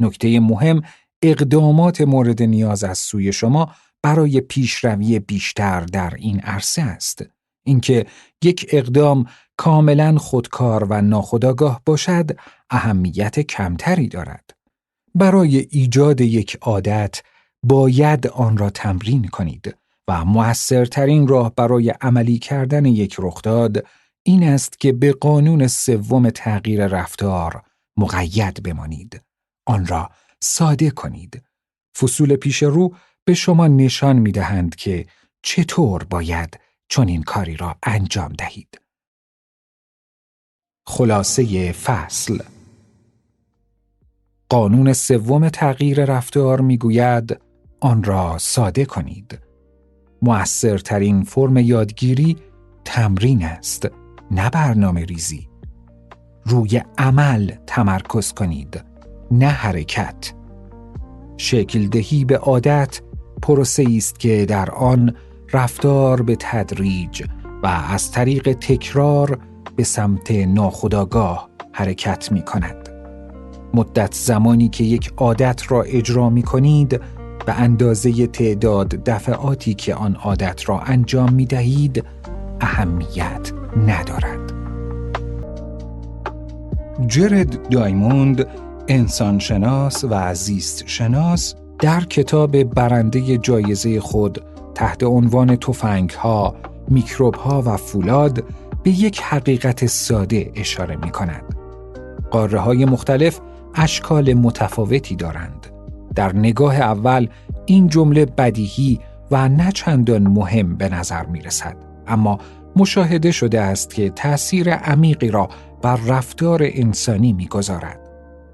نکته مهم اقدامات مورد نیاز از سوی شما برای پیشروی بیشتر در این عرصه است. اینکه یک اقدام کاملا خودکار و ناخودآگاه باشد اهمیت کمتری دارد. برای ایجاد یک عادت باید آن را تمرین کنید و موثرترین راه برای عملی کردن یک رخداد این است که به قانون سوم تغییر رفتار مقید بمانید. آن را ساده کنید. فصول پیش رو به شما نشان می دهند که چطور باید چون این کاری را انجام دهید. خلاصه فصل قانون سوم تغییر رفتار می‌گوید آن را ساده کنید. مؤثرترین فرم یادگیری تمرین است نه برنامه ریزی. روی عمل تمرکز کنید نه حرکت. شکل دهی به عادت پروسه است که در آن رفتار به تدریج و از طریق تکرار به سمت ناخودآگاه حرکت می کند. مدت زمانی که یک عادت را اجرا می کنید به اندازه تعداد دفعاتی که آن عادت را انجام می دهید اهمیت ندارد. جرد دایموند انسانشناس و زیست شناس در کتاب برنده جایزه خود تحت عنوان توفنگ ها، میکروب ها و فولاد به یک حقیقت ساده اشاره می کند. قاره های مختلف اشکال متفاوتی دارند. در نگاه اول این جمله بدیهی و نه چندان مهم به نظر می رسد. اما مشاهده شده است که تأثیر عمیقی را بر رفتار انسانی می‌گذارد.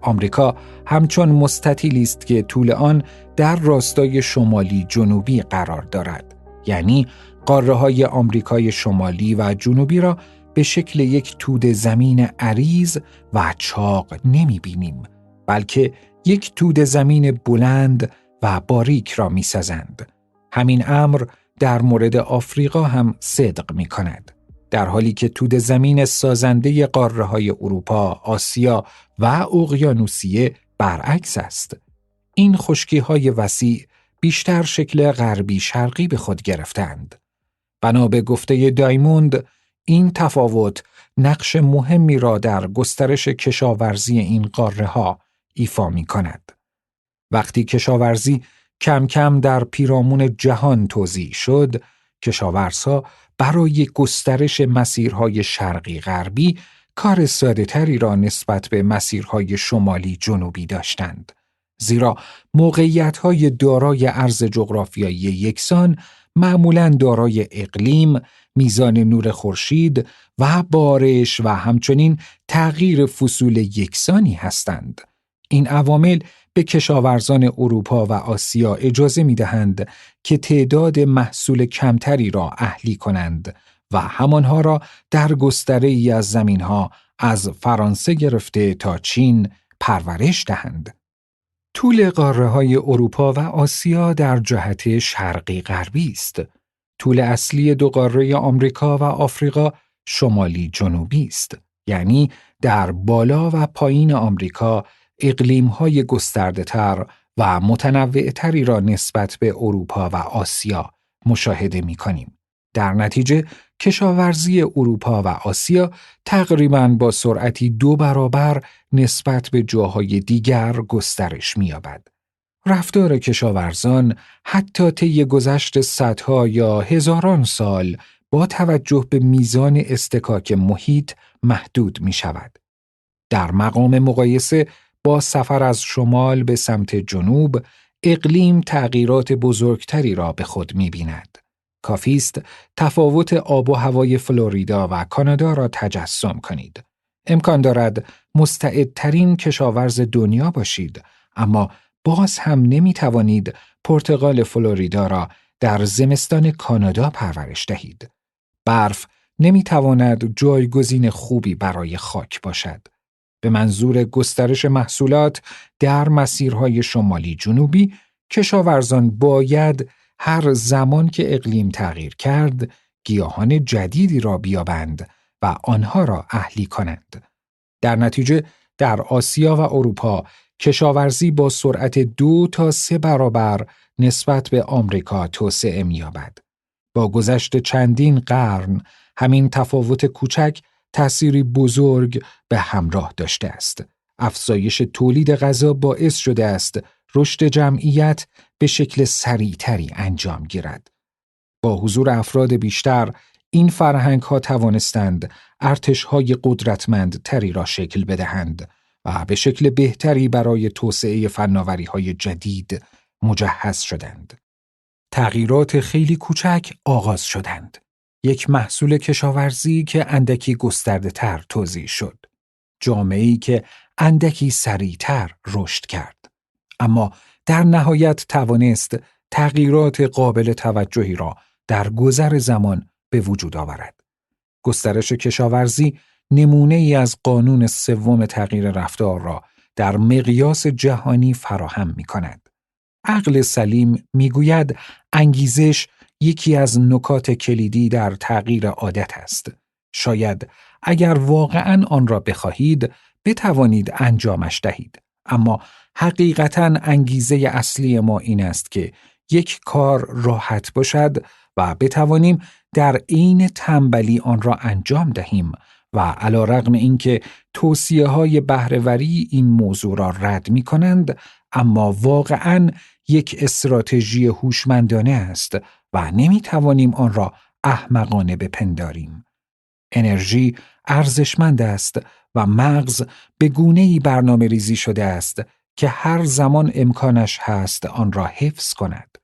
آمریکا همچون مستطیلی است که طول آن در راستای شمالی جنوبی قرار دارد. یعنی قاره های آمریکای شمالی و جنوبی را به شکل یک تود زمین عریض و چاق نمی بینیم بلکه یک تود زمین بلند و باریک را می سازند. همین امر در مورد آفریقا هم صدق می کند. در حالی که تود زمین سازنده قاره های اروپا، آسیا و اقیانوسیه برعکس است. این خشکی های وسیع بیشتر شکل غربی شرقی به خود گرفتند. بنا به گفته دایموند این تفاوت نقش مهمی را در گسترش کشاورزی این قاره ها ایفا می کند. وقتی کشاورزی کم کم در پیرامون جهان توضیح شد، کشاورزها برای گسترش مسیرهای شرقی غربی کار ساده تری را نسبت به مسیرهای شمالی جنوبی داشتند. زیرا موقعیت های دارای عرض جغرافیایی یکسان معمولا دارای اقلیم، میزان نور خورشید و بارش و همچنین تغییر فصول یکسانی هستند. این عوامل به کشاورزان اروپا و آسیا اجازه می دهند که تعداد محصول کمتری را اهلی کنند و همانها را در گستره ای از زمین ها از فرانسه گرفته تا چین پرورش دهند. طول قاره های اروپا و آسیا در جهت شرقی غربی است. طول اصلی دو قاره آمریکا و آفریقا شمالی جنوبی است. یعنی در بالا و پایین آمریکا اقلیم های گسترده تر و متنوع تری را نسبت به اروپا و آسیا مشاهده می کنیم. در نتیجه کشاورزی اروپا و آسیا تقریبا با سرعتی دو برابر نسبت به جاهای دیگر گسترش می‌یابد. رفتار کشاورزان حتی طی گذشت صدها یا هزاران سال با توجه به میزان استکاک محیط محدود می شود. در مقام مقایسه با سفر از شمال به سمت جنوب اقلیم تغییرات بزرگتری را به خود می بیند. کافیست تفاوت آب و هوای فلوریدا و کانادا را تجسم کنید. امکان دارد مستعدترین کشاورز دنیا باشید اما باز هم نمی توانید پرتغال فلوریدا را در زمستان کانادا پرورش دهید. برف نمی تواند جایگزین خوبی برای خاک باشد. به منظور گسترش محصولات در مسیرهای شمالی جنوبی کشاورزان باید هر زمان که اقلیم تغییر کرد گیاهان جدیدی را بیابند و آنها را اهلی کنند. در نتیجه در آسیا و اروپا کشاورزی با سرعت دو تا سه برابر نسبت به آمریکا توسعه می‌یابد. با گذشت چندین قرن همین تفاوت کوچک تأثیری بزرگ به همراه داشته است. افزایش تولید غذا باعث شده است رشد جمعیت به شکل سریعتری انجام گیرد. با حضور افراد بیشتر این فرهنگ ها توانستند ارتش های قدرتمند تری را شکل بدهند و به شکل بهتری برای توسعه فناوری های جدید مجهز شدند. تغییرات خیلی کوچک آغاز شدند. یک محصول کشاورزی که اندکی گسترده تر توضیح شد. جامعه‌ای که اندکی سریعتر رشد کرد. اما در نهایت توانست تغییرات قابل توجهی را در گذر زمان به وجود آورد. گسترش کشاورزی نمونه ای از قانون سوم تغییر رفتار را در مقیاس جهانی فراهم می کند. عقل سلیم می‌گوید انگیزش یکی از نکات کلیدی در تغییر عادت است. شاید اگر واقعا آن را بخواهید بتوانید انجامش دهید. اما حقیقتا انگیزه اصلی ما این است که یک کار راحت باشد و بتوانیم در عین تنبلی آن را انجام دهیم و علا رغم اینکه توصیه های بهرهوری این موضوع را رد می کنند اما واقعا یک استراتژی هوشمندانه است و نمی توانیم آن را احمقانه بپنداریم. انرژی ارزشمند است و مغز به گونه ای برنامه ریزی شده است که هر زمان امکانش هست آن را حفظ کند.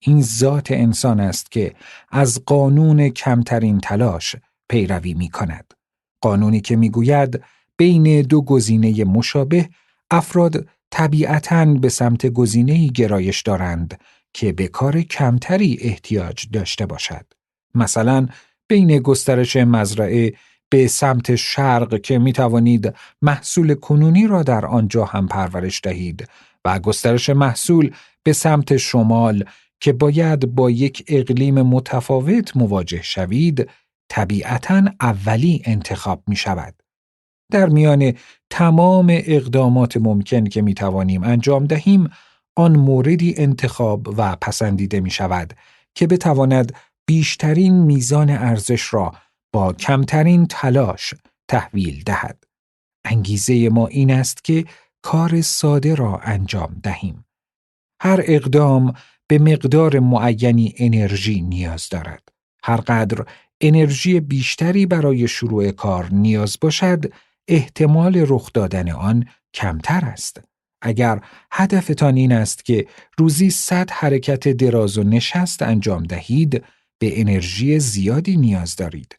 این ذات انسان است که از قانون کمترین تلاش پیروی می کند. قانونی که می گوید بین دو گزینه مشابه افراد طبیعتاً به سمت گزینه‌ای گرایش دارند که به کار کمتری احتیاج داشته باشد. مثلا بین گسترش مزرعه به سمت شرق که می توانید محصول کنونی را در آنجا هم پرورش دهید و گسترش محصول به سمت شمال که باید با یک اقلیم متفاوت مواجه شوید طبیعتا اولی انتخاب می شود. در میان تمام اقدامات ممکن که می توانیم انجام دهیم آن موردی انتخاب و پسندیده می شود که بتواند بیشترین میزان ارزش را با کمترین تلاش تحویل دهد. انگیزه ما این است که کار ساده را انجام دهیم. هر اقدام به مقدار معینی انرژی نیاز دارد. هر قدر انرژی بیشتری برای شروع کار نیاز باشد، احتمال رخ دادن آن کمتر است. اگر هدفتان این است که روزی صد حرکت دراز و نشست انجام دهید، به انرژی زیادی نیاز دارید.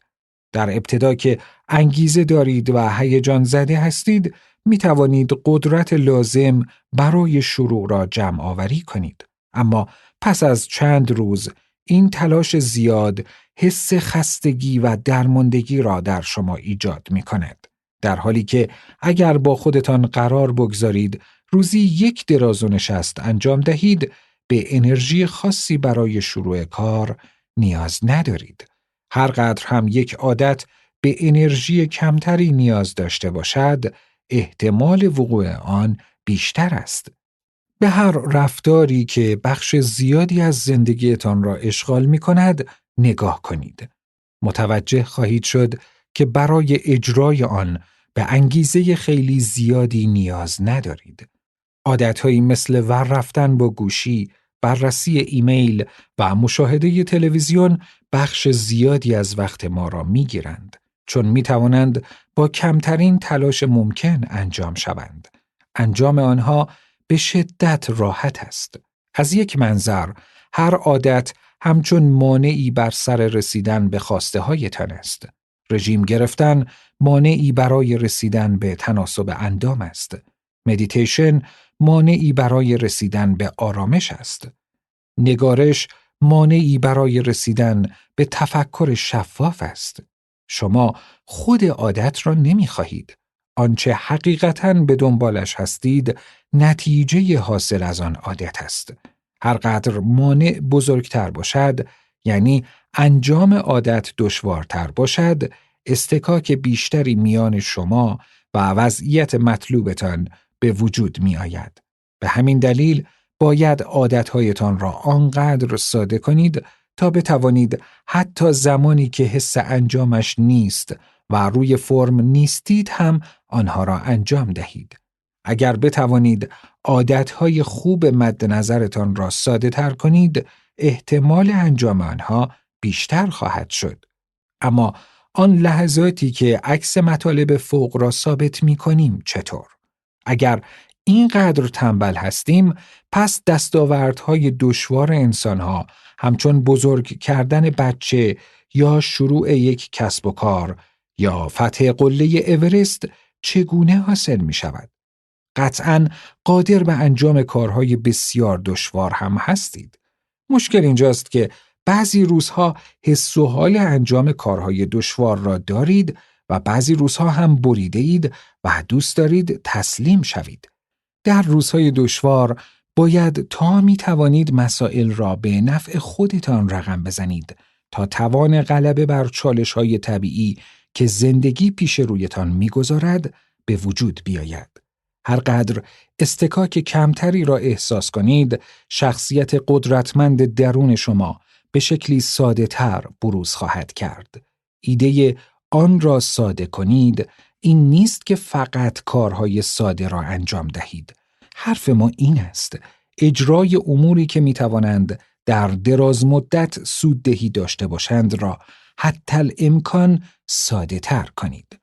در ابتدا که انگیزه دارید و هیجان زده هستید، می توانید قدرت لازم برای شروع را جمع آوری کنید. اما پس از چند روز این تلاش زیاد حس خستگی و درماندگی را در شما ایجاد می کند. در حالی که اگر با خودتان قرار بگذارید روزی یک دراز و نشست انجام دهید به انرژی خاصی برای شروع کار نیاز ندارید. هرقدر هم یک عادت به انرژی کمتری نیاز داشته باشد، احتمال وقوع آن بیشتر است. به هر رفتاری که بخش زیادی از زندگیتان را اشغال می کند، نگاه کنید. متوجه خواهید شد که برای اجرای آن به انگیزه خیلی زیادی نیاز ندارید. عادتهایی مثل ور رفتن با گوشی، بررسی ایمیل و مشاهده تلویزیون بخش زیادی از وقت ما را می گیرند چون می توانند با کمترین تلاش ممکن انجام شوند. انجام آنها به شدت راحت است. از یک منظر هر عادت همچون مانعی بر سر رسیدن به خواسته هایتان است. رژیم گرفتن مانعی برای رسیدن به تناسب اندام است. مدیتیشن مانعی برای رسیدن به آرامش است. نگارش مانعی برای رسیدن به تفکر شفاف است. شما خود عادت را نمی خواهید. آنچه حقیقتا به دنبالش هستید نتیجه حاصل از آن عادت است. هرقدر مانع بزرگتر باشد یعنی انجام عادت دشوارتر باشد استکاک بیشتری میان شما و وضعیت مطلوبتان به وجود می آید. به همین دلیل باید عادتهایتان را آنقدر ساده کنید تا بتوانید حتی زمانی که حس انجامش نیست و روی فرم نیستید هم آنها را انجام دهید. اگر بتوانید عادتهای خوب مد نظرتان را ساده تر کنید، احتمال انجام آنها بیشتر خواهد شد. اما آن لحظاتی که عکس مطالب فوق را ثابت می کنیم چطور؟ اگر اینقدر تنبل هستیم پس دستاوردهای دشوار انسانها همچون بزرگ کردن بچه یا شروع یک کسب و کار یا فتح قله اورست چگونه حاصل می شود؟ قطعا قادر به انجام کارهای بسیار دشوار هم هستید. مشکل اینجاست که بعضی روزها حس و حال انجام کارهای دشوار را دارید و بعضی روزها هم بریده اید و دوست دارید تسلیم شوید. در روزهای دشوار باید تا می توانید مسائل را به نفع خودتان رقم بزنید تا توان غلبه بر چالش های طبیعی که زندگی پیش رویتان می‌گذارد به وجود بیاید. هرقدر استکاک کمتری را احساس کنید، شخصیت قدرتمند درون شما به شکلی ساده تر بروز خواهد کرد. ایده آن را ساده کنید این نیست که فقط کارهای ساده را انجام دهید. حرف ما این است. اجرای اموری که می توانند در دراز مدت سوددهی داشته باشند را حتی امکان ساده تر کنید.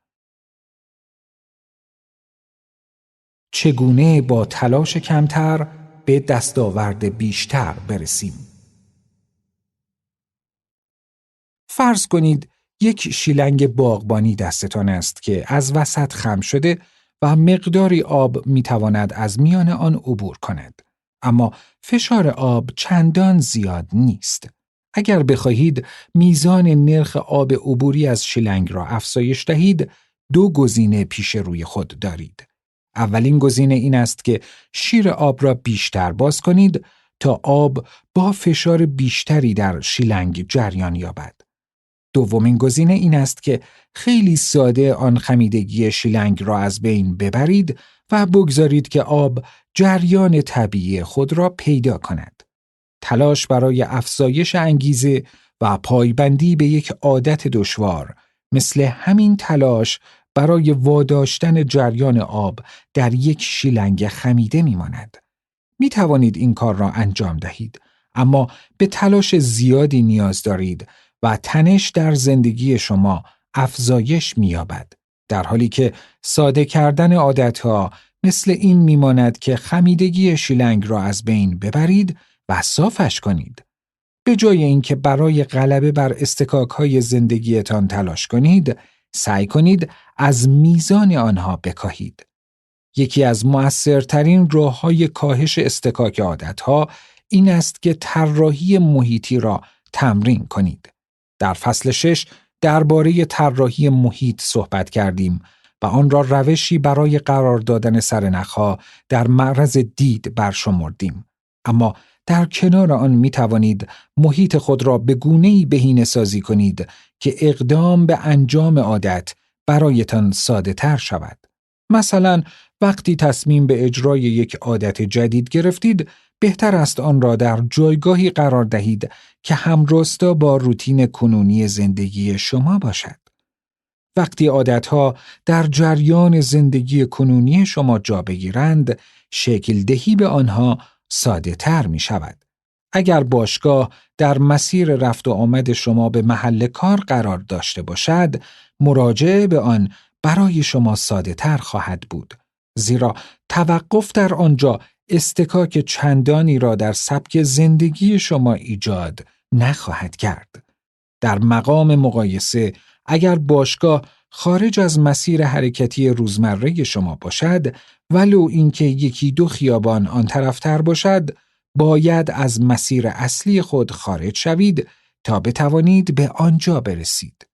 چگونه با تلاش کمتر به دستاورد بیشتر برسیم؟ فرض کنید یک شیلنگ باغبانی دستتان است که از وسط خم شده و مقداری آب می تواند از میان آن عبور کند. اما فشار آب چندان زیاد نیست. اگر بخواهید میزان نرخ آب عبوری از شیلنگ را افزایش دهید، دو گزینه پیش روی خود دارید. اولین گزینه این است که شیر آب را بیشتر باز کنید تا آب با فشار بیشتری در شیلنگ جریان یابد. دومین گزینه این است که خیلی ساده آن خمیدگی شیلنگ را از بین ببرید و بگذارید که آب جریان طبیعی خود را پیدا کند. تلاش برای افزایش انگیزه و پایبندی به یک عادت دشوار مثل همین تلاش برای واداشتن جریان آب در یک شیلنگ خمیده میماند. می توانید این کار را انجام دهید اما به تلاش زیادی نیاز دارید و تنش در زندگی شما افزایش می‌یابد در حالی که ساده کردن عادتها مثل این میماند که خمیدگی شیلنگ را از بین ببرید و صافش کنید. به جای اینکه برای غلبه بر استکاک های زندگیتان تلاش کنید، سعی کنید از میزان آنها بکاهید. یکی از مؤثرترین راه های کاهش استکاک عادتها این است که طراحی محیطی را تمرین کنید. در فصل شش درباره طراحی محیط صحبت کردیم و آن را روشی برای قرار دادن سرنخها در معرض دید برشمردیم. اما در کنار آن می توانید محیط خود را به گونه‌ای بهینه سازی کنید که اقدام به انجام عادت برایتان ساده تر شود. مثلا وقتی تصمیم به اجرای یک عادت جدید گرفتید بهتر است آن را در جایگاهی قرار دهید که همراستا با روتین کنونی زندگی شما باشد. وقتی عادتها در جریان زندگی کنونی شما جا بگیرند، شکل دهی به آنها ساده تر می شود. اگر باشگاه در مسیر رفت و آمد شما به محل کار قرار داشته باشد، مراجعه به آن برای شما ساده تر خواهد بود. زیرا توقف در آنجا استکاک چندانی را در سبک زندگی شما ایجاد نخواهد کرد. در مقام مقایسه اگر باشگاه خارج از مسیر حرکتی روزمره شما باشد ولو اینکه یکی دو خیابان آن طرفتر باشد باید از مسیر اصلی خود خارج شوید تا بتوانید به آنجا برسید.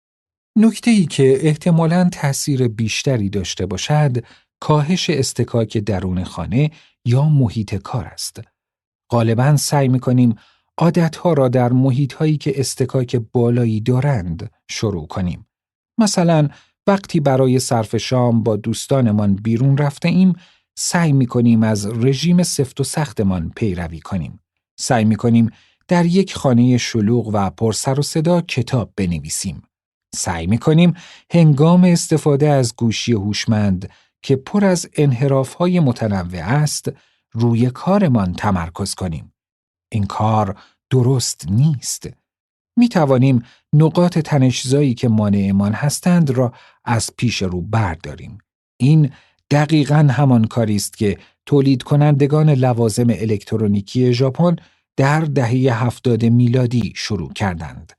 نکته ای که احتمالاً تأثیر بیشتری داشته باشد کاهش استکاک درون خانه یا محیط کار است. غالبا سعی می کنیم عادتها را در محیط هایی که استکاک بالایی دارند شروع کنیم. مثلا وقتی برای صرف شام با دوستانمان بیرون رفته ایم سعی می کنیم از رژیم سفت و سختمان پیروی کنیم. سعی می کنیم در یک خانه شلوغ و پرسر و صدا کتاب بنویسیم. سعی می کنیم هنگام استفاده از گوشی هوشمند که پر از های متنوع است روی کارمان تمرکز کنیم. این کار درست نیست. می توانیم نقاط تنشزایی که مانعمان هستند را از پیش رو برداریم. این دقیقا همان کاری است که تولید کنندگان لوازم الکترونیکی ژاپن در دهه هفتاد میلادی شروع کردند.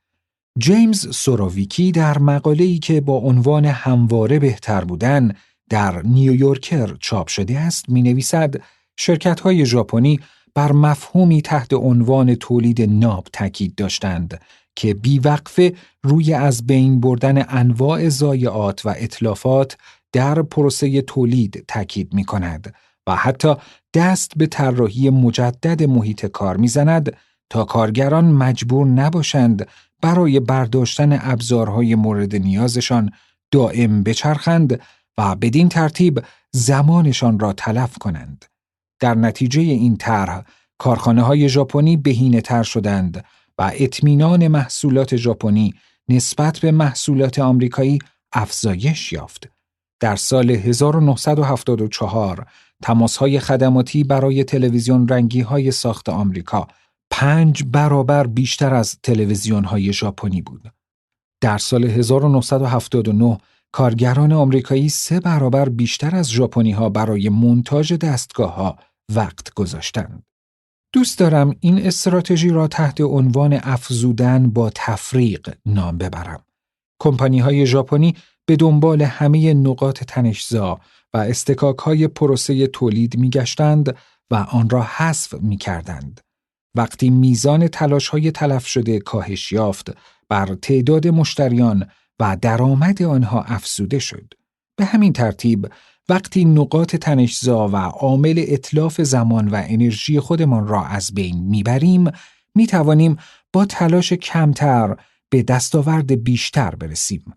جیمز سوروویکی در مقاله‌ای که با عنوان همواره بهتر بودن در نیویورکر چاپ شده است می نویسد شرکت های ژاپنی بر مفهومی تحت عنوان تولید ناب تاکید داشتند که بیوقفه روی از بین بردن انواع ضایعات و اطلافات در پروسه تولید تاکید می کند و حتی دست به طراحی مجدد محیط کار می‌زند تا کارگران مجبور نباشند برای برداشتن ابزارهای مورد نیازشان دائم بچرخند و بدین ترتیب زمانشان را تلف کنند. در نتیجه این طرح کارخانه های ژاپنی بهینه تر شدند و اطمینان محصولات ژاپنی نسبت به محصولات آمریکایی افزایش یافت. در سال 1974 های خدماتی برای تلویزیون رنگی های ساخت آمریکا پنج برابر بیشتر از تلویزیون های ژاپنی بود. در سال 1979 کارگران آمریکایی سه برابر بیشتر از ژاپنی ها برای مونتاژ دستگاه ها وقت گذاشتند. دوست دارم این استراتژی را تحت عنوان افزودن با تفریق نام ببرم. کمپانی های ژاپنی به دنبال همه نقاط تنشزا و استکاک های پروسه تولید می گشتند و آن را حذف می کردند. وقتی میزان تلاش های تلف شده کاهش یافت بر تعداد مشتریان و درآمد آنها افزوده شد. به همین ترتیب وقتی نقاط تنشزا و عامل اطلاف زمان و انرژی خودمان را از بین می‌بریم می توانیم با تلاش کمتر به دستاورد بیشتر برسیم.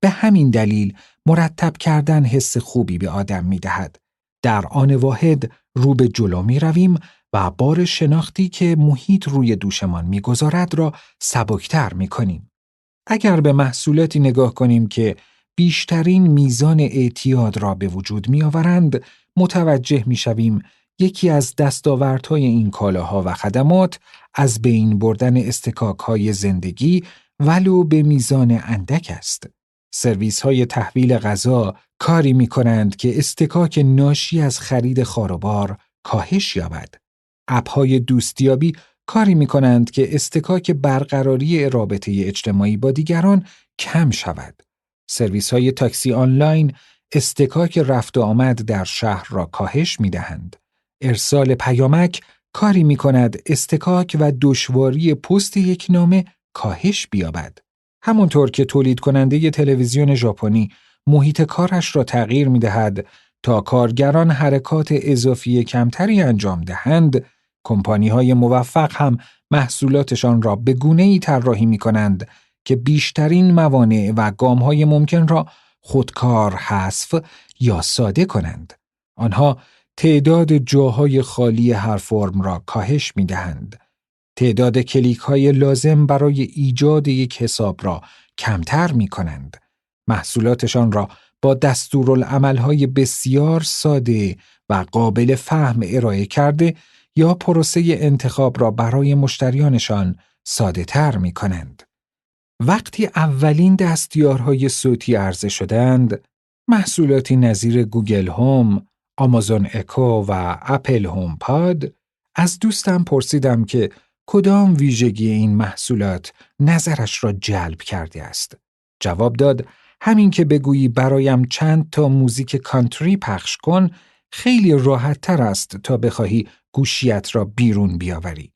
به همین دلیل مرتب کردن حس خوبی به آدم می دهد. در آن واحد رو به جلو می رویم و بار شناختی که محیط روی دوشمان می‌گذارد را سبکتر می کنیم. اگر به محصولاتی نگاه کنیم که بیشترین میزان اعتیاد را به وجود می آورند، متوجه می شویم یکی از دستاوردهای این کالاها و خدمات از بین بردن استکاک های زندگی ولو به میزان اندک است. سرویس های تحویل غذا کاری می کنند که استکاک ناشی از خرید خاروبار کاهش یابد. اپ های دوستیابی کاری می کنند که اصطکاک برقراری رابطه اجتماعی با دیگران کم شود. سرویس های تاکسی آنلاین اصطکاک رفت و آمد در شهر را کاهش می دهند. ارسال پیامک کاری می کند اصطکاک و دشواری پست یک نامه کاهش بیابد. همونطور که تولید کننده تلویزیون ژاپنی محیط کارش را تغییر می دهد تا کارگران حرکات اضافی کمتری انجام دهند، کمپانی های موفق هم محصولاتشان را به گونه ای طراحی می کنند که بیشترین موانع و گام های ممکن را خودکار حذف یا ساده کنند. آنها تعداد جاهای خالی هر فرم را کاهش می دهند. تعداد کلیک های لازم برای ایجاد یک حساب را کمتر می کنند محصولاتشان را با دستورالعملهای بسیار ساده و قابل فهم ارائه کرده یا پروسه انتخاب را برای مشتریانشان ساده تر می کنند. وقتی اولین دستیارهای صوتی عرضه شدند، محصولاتی نظیر گوگل هوم، آمازون اکو و اپل هوم پاد از دوستم پرسیدم که کدام ویژگی این محصولات نظرش را جلب کرده است. جواب داد همین که بگویی برایم چند تا موزیک کانتری پخش کن خیلی راحت تر است تا بخواهی گوشیت را بیرون بیاوری.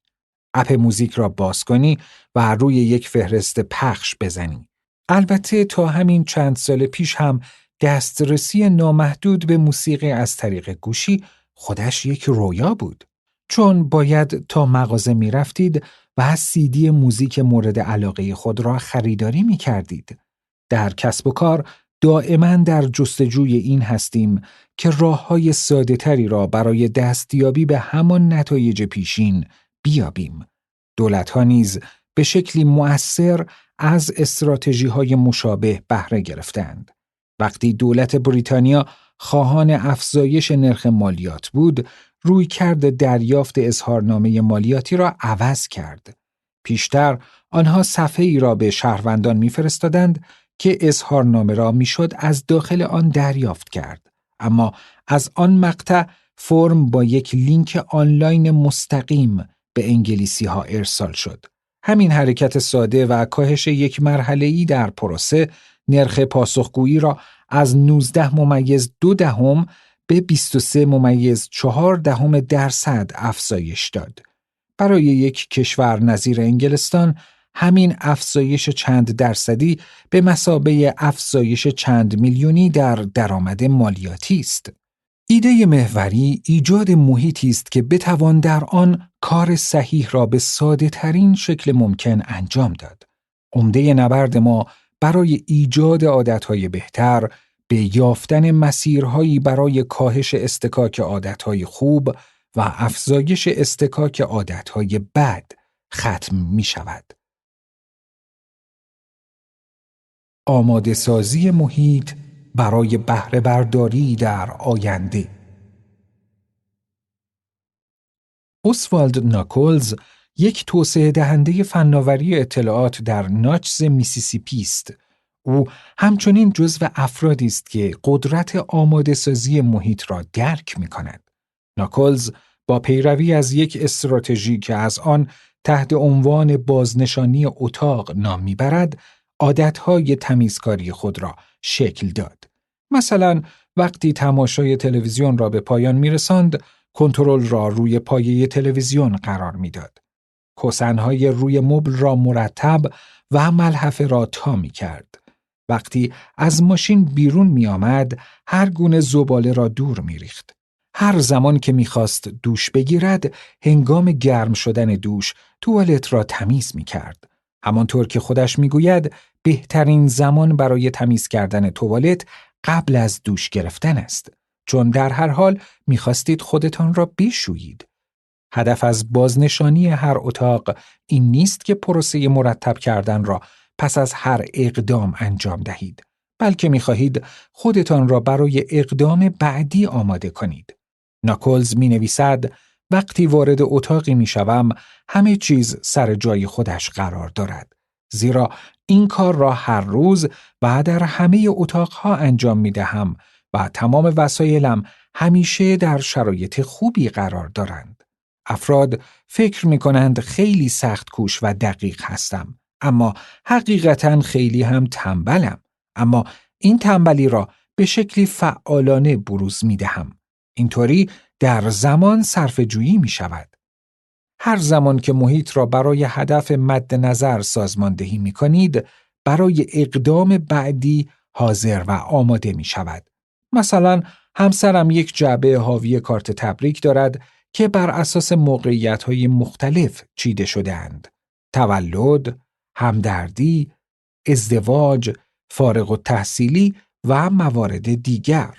اپ موزیک را باز کنی و روی یک فهرست پخش بزنی. البته تا همین چند سال پیش هم دسترسی نامحدود به موسیقی از طریق گوشی خودش یک رویا بود. چون باید تا مغازه می رفتید و از سیدی موزیک مورد علاقه خود را خریداری می کردید. در کسب و کار دائما در جستجوی این هستیم که راه های را برای دستیابی به همان نتایج پیشین بیابیم. دولت ها نیز به شکلی مؤثر از استراتژی های مشابه بهره گرفتند. وقتی دولت بریتانیا خواهان افزایش نرخ مالیات بود، روی کرد دریافت اظهارنامه مالیاتی را عوض کرد. پیشتر آنها صفحه ای را به شهروندان میفرستادند که اظهارنامه را می‌شد از داخل آن دریافت کرد. اما از آن مقطع فرم با یک لینک آنلاین مستقیم به انگلیسی ها ارسال شد. همین حرکت ساده و کاهش یک مرحله ای در پروسه نرخ پاسخگویی را از 19 ممیز دو دهم به 23 ممیز 4 دهم درصد افزایش داد. برای یک کشور نظیر انگلستان همین افزایش چند درصدی به مسابه افزایش چند میلیونی در درآمد مالیاتی است. ایده محوری ایجاد محیطی است که بتوان در آن کار صحیح را به ساده ترین شکل ممکن انجام داد. عمده نبرد ما برای ایجاد عادتهای بهتر به یافتن مسیرهایی برای کاهش استکاک عادتهای خوب و افزایش استکاک عادتهای بد ختم می شود. آماده سازی محیط برای بهره برداری در آینده اسوالد ناکولز یک توسعه دهنده فناوری اطلاعات در ناچز میسیسیپی است. او همچنین جزو افرادی است که قدرت آماده سازی محیط را درک می کند. ناکولز با پیروی از یک استراتژی که از آن تحت عنوان بازنشانی اتاق نام می‌برد عادتهای تمیزکاری خود را شکل داد. مثلا وقتی تماشای تلویزیون را به پایان میرساند کنترل را روی پایه تلویزیون قرار می‌داد. کوسنهای روی مبل را مرتب و ملحفه را تا می کرد. وقتی از ماشین بیرون می آمد، هر گونه زباله را دور می ریخت. هر زمان که می‌خواست دوش بگیرد، هنگام گرم شدن دوش توالت را تمیز می کرد. همانطور که خودش می‌گوید بهترین زمان برای تمیز کردن توالت قبل از دوش گرفتن است. چون در هر حال می‌خواستید خودتان را بشویید. هدف از بازنشانی هر اتاق این نیست که پروسه مرتب کردن را پس از هر اقدام انجام دهید بلکه می‌خواهید خودتان را برای اقدام بعدی آماده کنید. ناکلز می نویسد وقتی وارد اتاقی می شوم همه چیز سر جای خودش قرار دارد. زیرا این کار را هر روز و در همه اتاقها انجام می دهم و تمام وسایلم همیشه در شرایط خوبی قرار دارند. افراد فکر می کنند خیلی سخت کوش و دقیق هستم اما حقیقتا خیلی هم تنبلم اما این تنبلی را به شکلی فعالانه بروز می دهم. اینطوری در زمان صرف جویی می شود. هر زمان که محیط را برای هدف مد نظر سازماندهی می کنید، برای اقدام بعدی حاضر و آماده می شود. مثلا همسرم یک جعبه حاوی کارت تبریک دارد که بر اساس موقعیت های مختلف چیده شده اند. تولد، همدردی، ازدواج، فارغ و تحصیلی و موارد دیگر.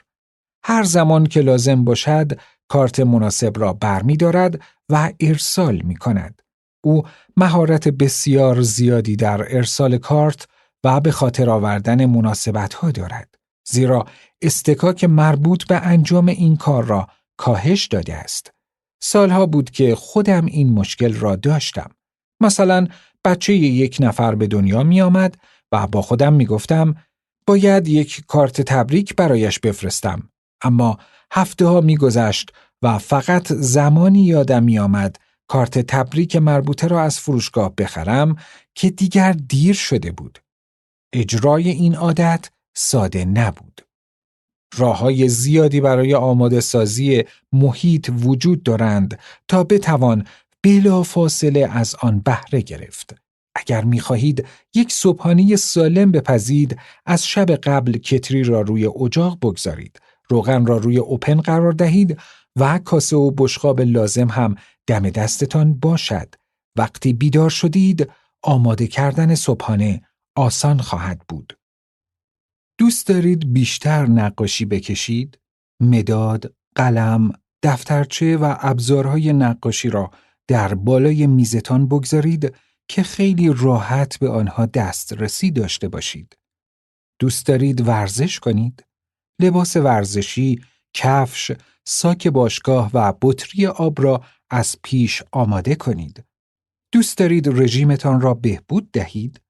هر زمان که لازم باشد کارت مناسب را برمیدارد و ارسال می کند. او مهارت بسیار زیادی در ارسال کارت و به خاطر آوردن مناسبت ها دارد. زیرا استکاک مربوط به انجام این کار را کاهش داده است. سالها بود که خودم این مشکل را داشتم. مثلا بچه یک نفر به دنیا می آمد و با خودم می گفتم باید یک کارت تبریک برایش بفرستم. اما هفته ها می گذشت و فقط زمانی یادم می آمد کارت تبریک مربوطه را از فروشگاه بخرم که دیگر دیر شده بود. اجرای این عادت ساده نبود. راه های زیادی برای آماده سازی محیط وجود دارند تا بتوان بلا فاصله از آن بهره گرفت. اگر می خواهید یک صبحانه سالم بپزید از شب قبل کتری را روی اجاق بگذارید روغن را روی اوپن قرار دهید و کاسه و بشقاب لازم هم دم دستتان باشد وقتی بیدار شدید آماده کردن صبحانه آسان خواهد بود دوست دارید بیشتر نقاشی بکشید مداد قلم دفترچه و ابزارهای نقاشی را در بالای میزتان بگذارید که خیلی راحت به آنها دسترسی داشته باشید. دوست دارید ورزش کنید؟ لباس ورزشی، کفش، ساک باشگاه و بطری آب را از پیش آماده کنید. دوست دارید رژیمتان را بهبود دهید؟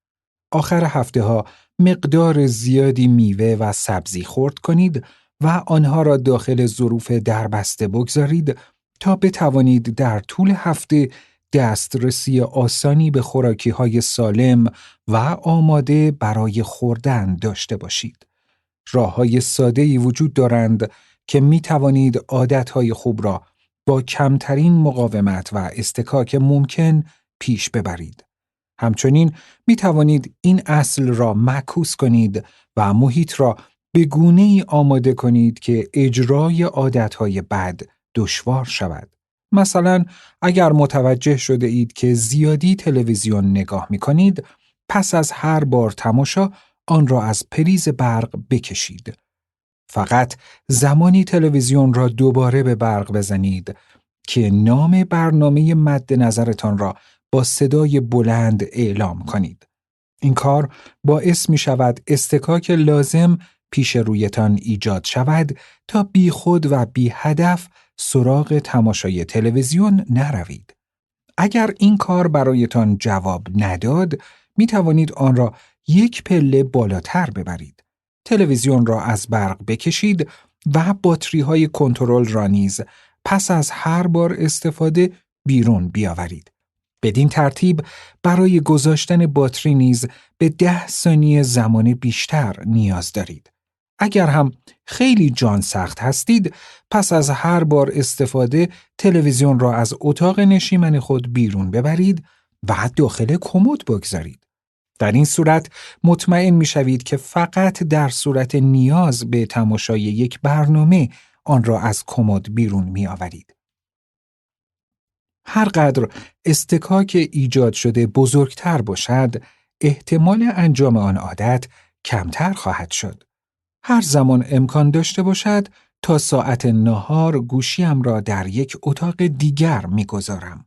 آخر هفته ها مقدار زیادی میوه و سبزی خورد کنید و آنها را داخل ظروف دربسته بگذارید تا بتوانید در طول هفته دسترسی آسانی به خوراکی های سالم و آماده برای خوردن داشته باشید. راه های ساده وجود دارند که می توانید عادت های خوب را با کمترین مقاومت و استکاک ممکن پیش ببرید. همچنین می توانید این اصل را معکوس کنید و محیط را به گونه ای آماده کنید که اجرای عادت های بد دشوار شود. مثلا اگر متوجه شده اید که زیادی تلویزیون نگاه می کنید، پس از هر بار تماشا آن را از پریز برق بکشید. فقط زمانی تلویزیون را دوباره به برق بزنید که نام برنامه مد نظرتان را با صدای بلند اعلام کنید. این کار باعث می شود استکاک لازم پیش رویتان ایجاد شود تا بی خود و بی هدف سراغ تماشای تلویزیون نروید. اگر این کار برایتان جواب نداد، می توانید آن را یک پله بالاتر ببرید. تلویزیون را از برق بکشید و باتری های کنترل را نیز پس از هر بار استفاده بیرون بیاورید. بدین ترتیب برای گذاشتن باتری نیز به ده ثانیه زمان بیشتر نیاز دارید. اگر هم خیلی جان سخت هستید پس از هر بار استفاده تلویزیون را از اتاق نشیمن خود بیرون ببرید و داخل کمد بگذارید. در این صورت مطمئن می شوید که فقط در صورت نیاز به تماشای یک برنامه آن را از کمد بیرون می آورید. هر قدر استکاک ایجاد شده بزرگتر باشد، احتمال انجام آن عادت کمتر خواهد شد. هر زمان امکان داشته باشد تا ساعت نهار گوشیم را در یک اتاق دیگر می‌گذارم.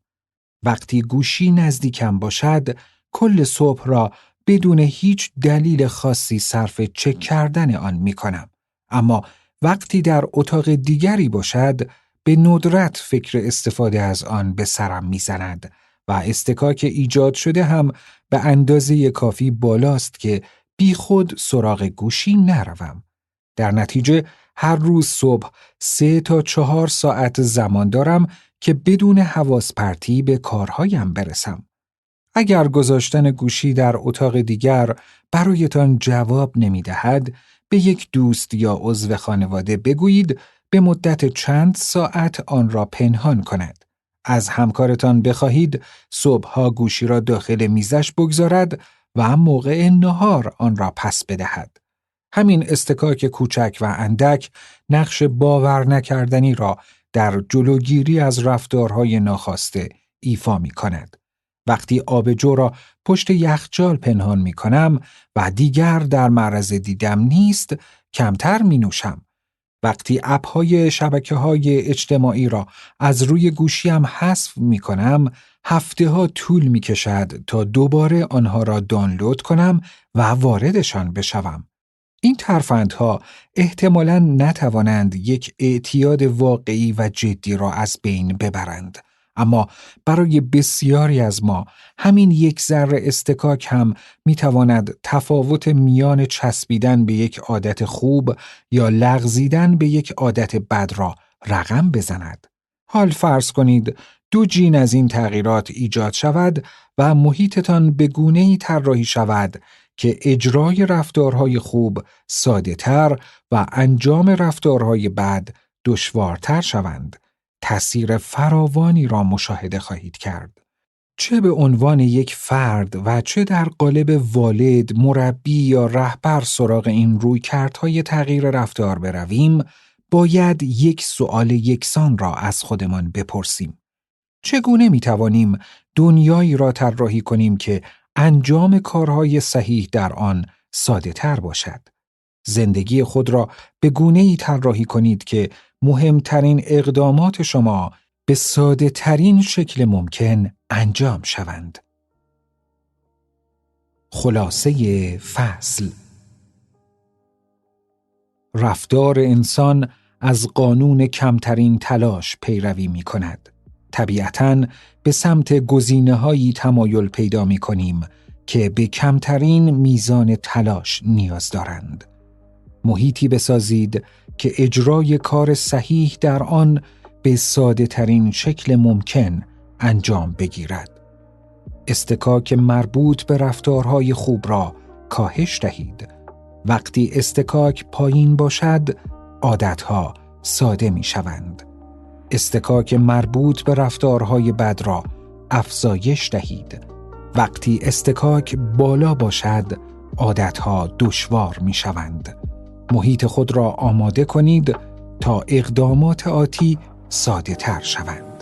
وقتی گوشی نزدیکم باشد کل صبح را بدون هیچ دلیل خاصی صرف چک کردن آن می کنم. اما وقتی در اتاق دیگری باشد به ندرت فکر استفاده از آن به سرم می‌زند و استکاک ایجاد شده هم به اندازه کافی بالاست که بی خود سراغ گوشی نروم. در نتیجه هر روز صبح سه تا چهار ساعت زمان دارم که بدون حواس پرتی به کارهایم برسم. اگر گذاشتن گوشی در اتاق دیگر برایتان جواب نمی دهد، به یک دوست یا عضو خانواده بگویید به مدت چند ساعت آن را پنهان کند. از همکارتان بخواهید صبحها گوشی را داخل میزش بگذارد و موقع نهار آن را پس بدهد. همین استکاک کوچک و اندک نقش باور نکردنی را در جلوگیری از رفتارهای ناخواسته ایفا می کند. وقتی آبجو را پشت یخچال پنهان می کنم و دیگر در معرض دیدم نیست کمتر می نوشم وقتی اپهای شبکه های اجتماعی را از روی گوشیم حذف می کنم هفته ها طول می کشد تا دوباره آنها را دانلود کنم و واردشان بشوم. این ترفندها احتمالا نتوانند یک اعتیاد واقعی و جدی را از بین ببرند. اما برای بسیاری از ما همین یک ذره استکاک هم می‌تواند تفاوت میان چسبیدن به یک عادت خوب یا لغزیدن به یک عادت بد را رقم بزند. حال فرض کنید دو جین از این تغییرات ایجاد شود و محیطتان به گونه ای طراحی شود که اجرای رفتارهای خوب ساده تر و انجام رفتارهای بد دشوارتر شوند. تأثیر فراوانی را مشاهده خواهید کرد. چه به عنوان یک فرد و چه در قالب والد، مربی یا رهبر سراغ این روی کردهای تغییر رفتار برویم، باید یک سؤال یکسان را از خودمان بپرسیم. چگونه می توانیم دنیایی را طراحی کنیم که انجام کارهای صحیح در آن ساده تر باشد؟ زندگی خود را به گونه ای طراحی کنید که مهمترین اقدامات شما به ساده ترین شکل ممکن انجام شوند. خلاصه فصل رفتار انسان از قانون کمترین تلاش پیروی می کند. طبیعتا به سمت گزینه هایی تمایل پیدا می کنیم که به کمترین میزان تلاش نیاز دارند. محیطی بسازید که اجرای کار صحیح در آن به ساده ترین شکل ممکن انجام بگیرد. استکاک مربوط به رفتارهای خوب را کاهش دهید. وقتی استکاک پایین باشد، عادتها ساده می شوند. استکاک مربوط به رفتارهای بد را افزایش دهید. وقتی استکاک بالا باشد، عادتها دشوار می شوند. محیط خود را آماده کنید تا اقدامات آتی ساده تر شوند.